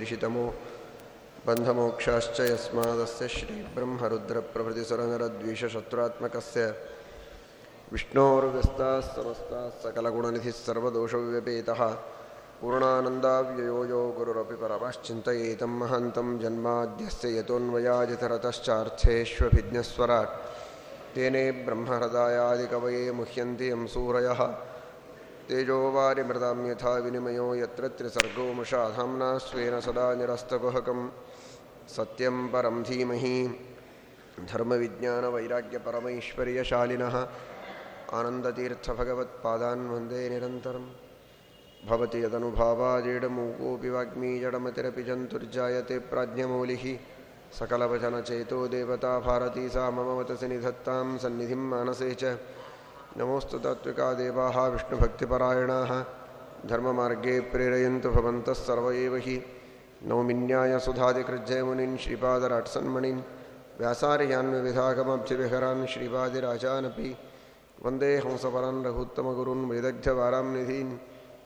ऋषितमो बन्धमोक्षाश्च यस्मादस्य श्रीब्रह्मरुद्रप्रभृतिसुरनरद्वीषशत्रुरात्मकस्य। विष्णोर्व्यस्ताः समस्ताः सकलगुणनिधिः सर्वदोषव्यपेतः। पूर्णानन्दाव्ययो यो गुरुरपि परमश्चिन्तयेतं महान्तं जन्माद्यस्य यतोऽन्वयाजितरतश्चार्थेष्वभिज्ञस्वराट् तेने ब्रह्महृदायादिकवये मुह्यन्ति यं सूरयः। तेजोवारिमृतां यथा विनिमयो यत्र त्रिसर्गो मुषाधाम्ना स्वेन सदा निरस्तकुहकं सत्यं परं धीमहि। धर्मविज्ञानवैराग्यपरमैश्वर्यशालिनः। आनन्दतीर्थभगवत्पादान् वंदे निरन्तरं। भवति यदनुभावाजेडमूकोऽपि वाग्मी जडमतिरपि जन्तुर्जायते प्राज्ञमौलिः। सकलवचनचेतो देवता भारती सा मम वतसि निधत्तां सन्निधिं मानसे च। नमोऽस्तु तात्विका देवाः विष्णुभक्तिपरायणाः। धर्ममार्गे प्रेरयन्तु भवन्तः सर्व एव हि। नौमिन्यायसुधादिकृज्जयमुनीन् श्रीपादराट्सन्मणिन् व्यासार्यान्विविधागमब्धिविहरान् श्रीपादिराजानपि। वंदे हंसपरान् रघुत्तमगुरून् वैदग्ध्यवारां निधीन्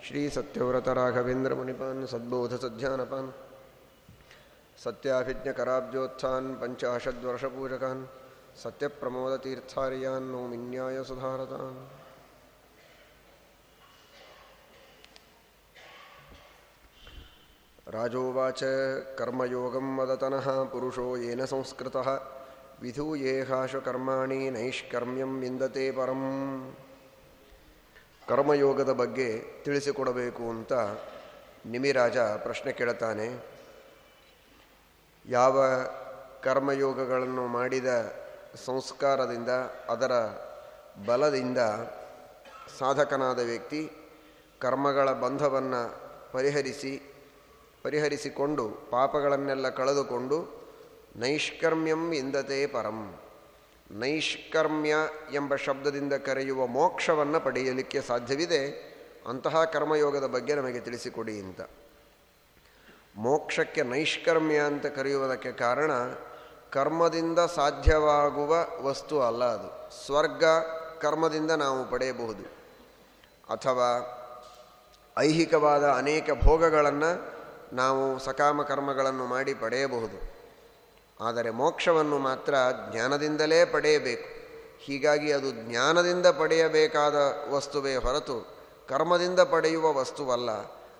श्रीसत्यव्रतराघवेन्द्रमुनिपान् सद्बोधसध्यानपान् सत्याभिज्ञकराब्जोत्थान् पञ्चाशद्वर्षपूजकान् सत्यप्रमोदतीर्थार्यान् नौमिन्याय सुधारतान् राजोवाच कर्मयोगं वदतनः पुरुषो येन संस्कृतः विधूयेहाशु कर्माणि ನೈಷ್ಕರ್ಮ್ಯಂ ವಿಂದತೆ ಪರಂ ಕರ್ಮಯೋಗದ ಬಗ್ಗೆ ತಿಳಿಸಿಕೊಡಬೇಕು ಅಂತ ನಿಮಿರಾಜ ಪ್ರಶ್ನೆ ಕೇಳುತ್ತಾನೆ ಯಾವ ಕರ್ಮಯೋಗಗಳನ್ನು ಮಾಡಿದ ಸಂಸ್ಕಾರದಿಂದ, ಅದರ ಬಲದಿಂದ ಸಾಧಕನಾದ ವ್ಯಕ್ತಿ ಕರ್ಮಗಳ ಬಂಧವನ್ನು ಪರಿಹರಿಸಿ, ಪರಿಹರಿಸಿಕೊಂಡು, ಪಾಪಗಳನ್ನೆಲ್ಲ ಕಳೆದುಕೊಂಡು, ನೈಷ್ಕರ್ಮ್ಯಂ ಇಂದತೆ ಪರಂ. ನೈಷ್ಕರ್ಮ್ಯ ಎಂಬ ಶಬ್ದದಿಂದ ಕರೆಯುವ ಮೋಕ್ಷವನ್ನು ಪಡೆಯಲಿಕ್ಕೆ ಸಾಧ್ಯವಿದೆ. ಅಂತಹ ಕರ್ಮಯೋಗದ ಬಗ್ಗೆ ನಮಗೆ ತಿಳಿಸಿಕೊಡಿ ಅಂತ. ಮೋಕ್ಷಕ್ಕೆ ನೈಷ್ಕರ್ಮ್ಯ ಅಂತ ಕರೆಯುವುದಕ್ಕೆ ಕಾರಣ ಕರ್ಮದಿಂದ ಸಾಧ್ಯವಾಗುವ ವಸ್ತು ಅಲ್ಲ ಅದು. ಸ್ವರ್ಗ ಕರ್ಮದಿಂದ ನಾವು ಪಡೆಯಬಹುದು. ಅಥವಾ ಐಹಿಕವಾದ ಅನೇಕ ಭೋಗಗಳನ್ನು ನಾವು ಸಕಾಮ ಕರ್ಮಗಳನ್ನು ಮಾಡಿ ಪಡೆಯಬಹುದು. ಆದರೆ ಮೋಕ್ಷವನ್ನು ಮಾತ್ರ ಜ್ಞಾನದಿಂದಲೇ ಪಡೆಯಬೇಕು. ಹೀಗಾಗಿ ಅದು ಜ್ಞಾನದಿಂದ ಪಡೆಯಬೇಕಾದ ವಸ್ತುವೇ ಹೊರತು ಕರ್ಮದಿಂದ ಪಡೆಯುವ ವಸ್ತುವಲ್ಲ.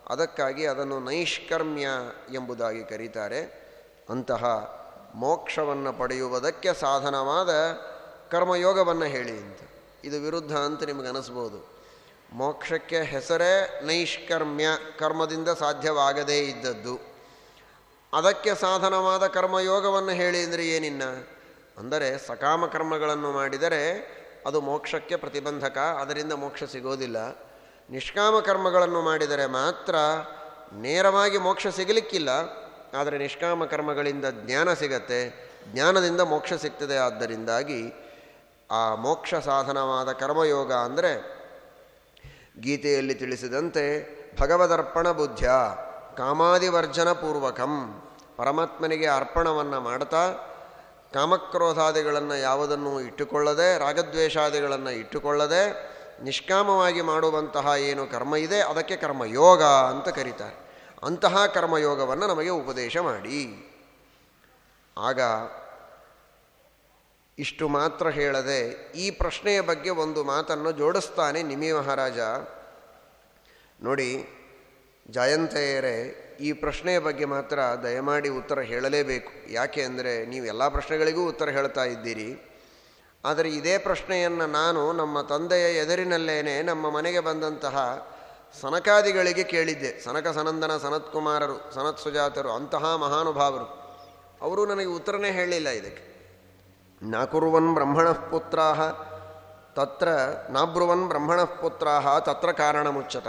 ಅದಕ್ಕಾಗಿ ಅದನ್ನು ನೈಷ್ಕರ್ಮ್ಯ ಎಂಬುದಾಗಿ ಕರೀತಾರೆ. ಅಂತಹ ಮೋಕ್ಷವನ್ನು ಪಡೆಯುವುದಕ್ಕೆ ಸಾಧನವಾದ ಕರ್ಮಯೋಗವನ್ನು ಹೇಳಿ ಅಂತ. ಇದು ವಿರುದ್ಧ ಅಂತ ನಿಮಗೆ ಅನಿಸ್ಬೋದು. ಮೋಕ್ಷಕ್ಕೆ ಹೆಸರೇ ನೈಷ್ಕರ್ಮ್ಯ, ಕರ್ಮದಿಂದ ಸಾಧ್ಯವಾಗದೇ ಇದ್ದದ್ದು. ಅದಕ್ಕೆ ಸಾಧನವಾದ ಕರ್ಮಯೋಗವನ್ನು ಹೇಳಿ ಅಂದರೆ ಏನಿನ್ನ? ಅಂದರೆ ಸಕಾಮ ಕರ್ಮಗಳನ್ನು ಮಾಡಿದರೆ ಅದು ಮೋಕ್ಷಕ್ಕೆ ಪ್ರತಿಬಂಧಕ, ಅದರಿಂದ ಮೋಕ್ಷ ಸಿಗೋದಿಲ್ಲ. ನಿಷ್ಕಾಮ ಕರ್ಮಗಳನ್ನು ಮಾಡಿದರೆ ಮಾತ್ರ ನೇರವಾಗಿ ಮೋಕ್ಷ ಸಿಗಲಿಕ್ಕಿಲ್ಲ. ಆದರೆ ನಿಷ್ಕಾಮ ಕರ್ಮಗಳಿಂದ ಜ್ಞಾನ ಸಿಗತ್ತೆ, ಜ್ಞಾನದಿಂದ ಮೋಕ್ಷ ಸಿಗ್ತದೆ. ಆದ್ದರಿಂದಾಗಿ ಆ ಮೋಕ್ಷ ಸಾಧನವಾದ ಕರ್ಮಯೋಗ ಅಂದರೆ ಗೀತೆಯಲ್ಲಿ ತಿಳಿಸಿದಂತೆ ಭಗವದರ್ಪಣ ಬುದ್ಧ ಕಾಮಾದಿವರ್ಜನ ಪೂರ್ವಕಂ ಪರಮಾತ್ಮನಿಗೆ ಅರ್ಪಣವನ್ನು ಮಾಡ್ತಾ ಕಾಮಕ್ರೋಧಾದಿಗಳನ್ನು ಯಾವುದನ್ನು ಇಟ್ಟುಕೊಳ್ಳದೆ, ರಾಗದ್ವೇಷಾದಿಗಳನ್ನು ಇಟ್ಟುಕೊಳ್ಳದೆ, ನಿಷ್ಕಾಮವಾಗಿ ಮಾಡುವಂತಹ ಏನು ಕರ್ಮ ಇದೆ, ಅದಕ್ಕೆ ಕರ್ಮಯೋಗ ಅಂತ ಕರೀತಾರೆ. ಅಂತಹ ಕರ್ಮಯೋಗವನ್ನು ನಮಗೆ ಉಪದೇಶ ಮಾಡಿ. ಆಗ ಇಷ್ಟು ಮಾತ್ರ ಹೇಳದೆ ಈ ಪ್ರಶ್ನೆಯ ಬಗ್ಗೆ ಒಂದು ಮಾತನ್ನು ಜೋಡಿಸ್ತಾನೆ ನಿಮಿ ಮಹಾರಾಜ. ನೋಡಿ, ಜಯಂತೆಯರೇ, ಈ ಪ್ರಶ್ನೆಯ ಬಗ್ಗೆ ಮಾತ್ರ ದಯಮಾಡಿ ಉತ್ತರ ಹೇಳಲೇಬೇಕು. ಯಾಕೆ ಅಂದರೆ ನೀವು ಎಲ್ಲ ಪ್ರಶ್ನೆಗಳಿಗೂ ಉತ್ತರ ಹೇಳ್ತಾ ಇದ್ದೀರಿ. ಆದರೆ ಇದೇ ಪ್ರಶ್ನೆಯನ್ನು ನಾನು ನಮ್ಮ ತಂದೆಯ ಎದುರಿನಲ್ಲೇನೆ ನಮ್ಮ ಮನೆಗೆ ಬಂದಂತಹ ಸನಕಾದಿಗಳಿಗೆ ಕೇಳಿದ್ದೆ. ಸನಕ ಸನಂದನ ಸನತ್ಕುಮಾರರು ಸನತ್ ಸುಜಾತರು, ಅಂತಹ ಮಹಾನುಭಾವರು. ಅವರು ನನಗೆ ಉತ್ತರನೇ ಹೇಳಿಲ್ಲ ಇದಕ್ಕೆ. ನಾಕುರುವನ್ ಬ್ರಹ್ಮಣಃ ಪುತ್ರ, ತತ್ರ ನಾಬ್ರುವನ್ ಬ್ರಹ್ಮಣಃ ಪುತ್ರ, ತತ್ರ ಕಾರಣ ಮುಚ್ಚತ.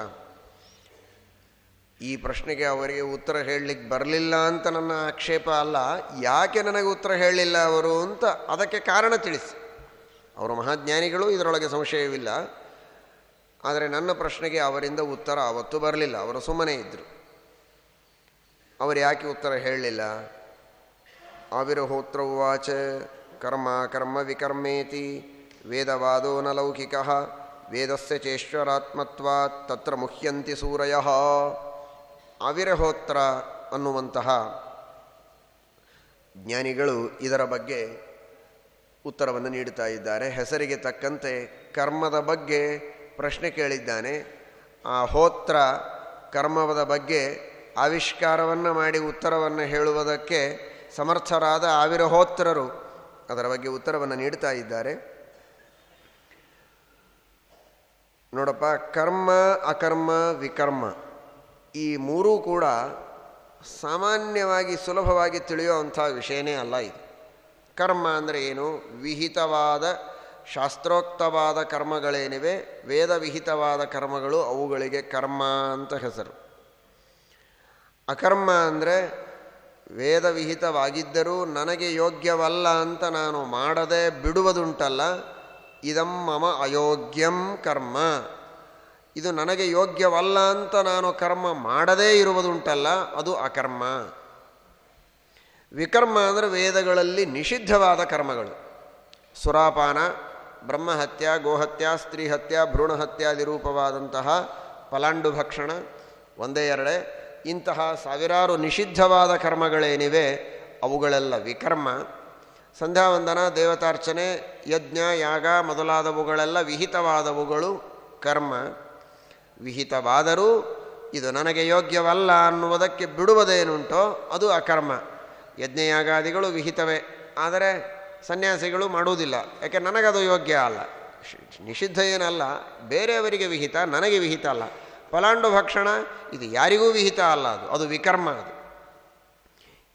ಈ ಪ್ರಶ್ನೆಗೆ ಅವರಿಗೆ ಉತ್ತರ ಹೇಳಲಿಕ್ಕೆ ಬರಲಿಲ್ಲ ಅಂತ ನನ್ನ ಆಕ್ಷೇಪ ಅಲ್ಲ. ಯಾಕೆ ನನಗೆ ಉತ್ತರ ಹೇಳಲಿಲ್ಲ ಅವರು ಅಂತ ಅದಕ್ಕೆ ಕಾರಣ ತಿಳಿಸಿ. ಅವರು ಮಹಾಜ್ಞಾನಿಗಳು, ಇದರೊಳಗೆ ಸಂಶಯವಿಲ್ಲ. ಆದರೆ ನನ್ನ ಪ್ರಶ್ನೆಗೆ ಅವರಿಂದ ಉತ್ತರ ಅವತ್ತು ಬರಲಿಲ್ಲ. ಅವರು ಸುಮ್ಮನೆ ಇದ್ದರು ಅವರು ಯಾಕೆ ಉತ್ತರ ಹೇಳಲಿಲ್ಲ? ಆವಿರ್ಹೋತ್ರವಾಚ ಕರ್ಮ ಕರ್ಮ ವಿಕರ್ಮೇತಿ ವೇದವಾದೋ ನ ಲೌಕಿಕ ವೇದಸ್ಯ ಚೇಶ್ವರಾತ್ಮತ್ವಾತ್ ತತ್ರ ಮುಹ್ಯಂತಿ ಸೂರಯ. ಆವಿರಹೋತ್ರ ಅನ್ನುವಂತಹ ಜ್ಞಾನಿಗಳು ಇದರ ಬಗ್ಗೆ ಉತ್ತರವನ್ನು ನೀಡುತ್ತಾ ಇದ್ದಾರೆ. ಹೆಸರಿಗೆ ತಕ್ಕಂತೆ ಕರ್ಮದ ಬಗ್ಗೆ ಪ್ರಶ್ನೆ ಕೇಳಿದ್ದಾನೆ. ಆ ಹೋತ್ರ ಕರ್ಮದ ಬಗ್ಗೆ ಆವಿಷ್ಕಾರವನ್ನು ಮಾಡಿ ಉತ್ತರವನ್ನು ಹೇಳುವುದಕ್ಕೆ ಸಮರ್ಥರಾದ ಆವಿರಹೋತ್ರರು ಅದರ ಬಗ್ಗೆ ಉತ್ತರವನ್ನು ನೀಡ್ತಾ ಇದ್ದಾರೆ. ನೋಡಪ್ಪ, ಕರ್ಮ, ಅಕರ್ಮ, ವಿಕರ್ಮ ಈ ಮೂರೂ ಕೂಡ ಸಾಮಾನ್ಯವಾಗಿ ಸುಲಭವಾಗಿ ತಿಳಿಯುವಂಥ ವಿಷಯನೇ ಅಲ್ಲ ಇದು. ಕರ್ಮ ಅಂದರೆ ಏನು? ವಿಹಿತವಾದ ಶಾಸ್ತ್ರೋಕ್ತವಾದ ಕರ್ಮಗಳೇನಿವೆ ವೇದ ವಿಹಿತವಾದ ಕರ್ಮಗಳು ಅವುಗಳಿಗೆ ಕರ್ಮ ಅಂತ ಹೆಸರು. ಅಕರ್ಮ ಅಂದರೆ ವೇದ ವಿಹಿತವಾಗಿದ್ದರೂ ನನಗೆ ಯೋಗ್ಯವಲ್ಲ ಅಂತ ನಾನು ಮಾಡದೆ ಬಿಡುವುದುಂಟಲ್ಲ, ಇದಂ ಮಮ ಅಯೋಗ್ಯಂ ಕರ್ಮ. ಇದು ನನಗೆ ಯೋಗ್ಯವಲ್ಲ ಅಂತ ನಾನು ಕರ್ಮ ಮಾಡದೇ ಇರುವುದುಂಟಲ್ಲ, ಅದು ಅಕರ್ಮ. ವಿಕರ್ಮ ಅಂದರೆ ವೇದಗಳಲ್ಲಿ ನಿಷಿದ್ಧವಾದ ಕರ್ಮಗಳು. ಸುರಾಪಾನ ಬ್ರಹ್ಮಹತ್ಯ, ಗೋಹತ್ಯ, ಸ್ತ್ರೀಹತ್ಯ ಭ್ರೂಣಹತ್ಯಾದಿ ರೂಪವಾದಂತಹ ಪಲಾಂಡು ಭಕ್ಷಣ ಒಂದೇ ಎರಡೇ. ಇಂತಹ ಸಾವಿರಾರು ನಿಷಿದ್ಧವಾದ ಕರ್ಮಗಳೇನಿವೆ, ಅವುಗಳೆಲ್ಲ ವಿಕರ್ಮ. ಸಂಧ್ಯಾವಂದನ, ದೇವತಾರ್ಚನೆ, ಯಜ್ಞ, ಯಾಗ ಮೊದಲಾದವುಗಳೆಲ್ಲ ವಿಹಿತವಾದವುಗಳು ಕರ್ಮ. ವಿಹಿತವಾದರೂ ಇದು ನನಗೆ ಯೋಗ್ಯವಲ್ಲ ಅನ್ನುವುದಕ್ಕೆ ಬಿಡುವುದೇನುಂಟೋ ಅದು ಅಕರ್ಮ. ಯಜ್ಞಯಾಗಾದಿಗಳು ವಿಹಿತವೇ. ಆದರೆ ಸನ್ಯಾಸಿಗಳು ಮಾಡುವುದಿಲ್ಲ ಯಾಕೆ ನನಗದು ಯೋಗ್ಯ ಅಲ್ಲ. ನಿಷಿದ್ಧ ಏನಲ್ಲ. ಬೇರೆಯವರಿಗೆ ವಿಹಿತ, ನನಗೆ ವಿಹಿತ ಅಲ್ಲ. ಪಲಾಂಡು ಭಕ್ಷಣ, ಇದು ಯಾರಿಗೂ ವಿಹಿತ ಅಲ್ಲ ಅದು. ಅದು ವಿಕರ್ಮ ಅದು.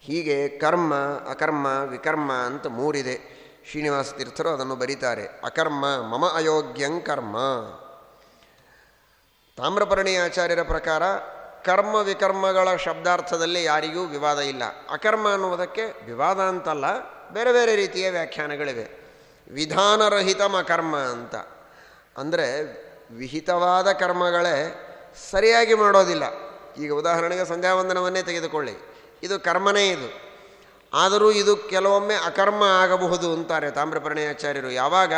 ಹೀಗೆ ಕರ್ಮ, ಅಕರ್ಮ, ವಿಕರ್ಮ ಅಂತ ಮೂರಿದೆ. ಶ್ರೀನಿವಾಸ ತೀರ್ಥರು ಅದನ್ನು ಬರೀತಾರೆ. ಅಕರ್ಮ, ಮಮ ಅಯೋಗ್ಯಂ ಕರ್ಮ. ತಾಮ್ರಪರ್ಣಿ ಆಚಾರ್ಯರ ಪ್ರಕಾರ ಕರ್ಮ ವಿಕರ್ಮಗಳ ಶಬ್ದಾರ್ಥದಲ್ಲಿ ಯಾರಿಗೂ ವಿವಾದ ಇಲ್ಲ. ಅಕರ್ಮ ಅನ್ನುವುದಕ್ಕೆ ವಿವಾದ ಅಂತಲ್ಲ, ಬೇರೆ ಬೇರೆ ರೀತಿಯ ವ್ಯಾಖ್ಯಾನಗಳಿವೆ. ವಿಧಾನರಹಿತಮ ಅಕರ್ಮ ಅಂತ. ಅಂದರೆ ವಿಹಿತವಾದ ಕರ್ಮಗಳೇ ಸರಿಯಾಗಿ ಮಾಡೋದಿಲ್ಲ. ಈಗ ಉದಾಹರಣೆಗೆ ಸಂಧ್ಯಾವಂದನವನ್ನೇ ತೆಗೆದುಕೊಳ್ಳಿ. ಇದು ಕರ್ಮನೇ ಇದು. ಆದರೂ ಇದು ಕೆಲವೊಮ್ಮೆ ಅಕರ್ಮ ಆಗಬಹುದು ಅಂತಾರೆ ತಾಮ್ರಪರ್ಣಯಾಚಾರ್ಯರು. ಯಾವಾಗ?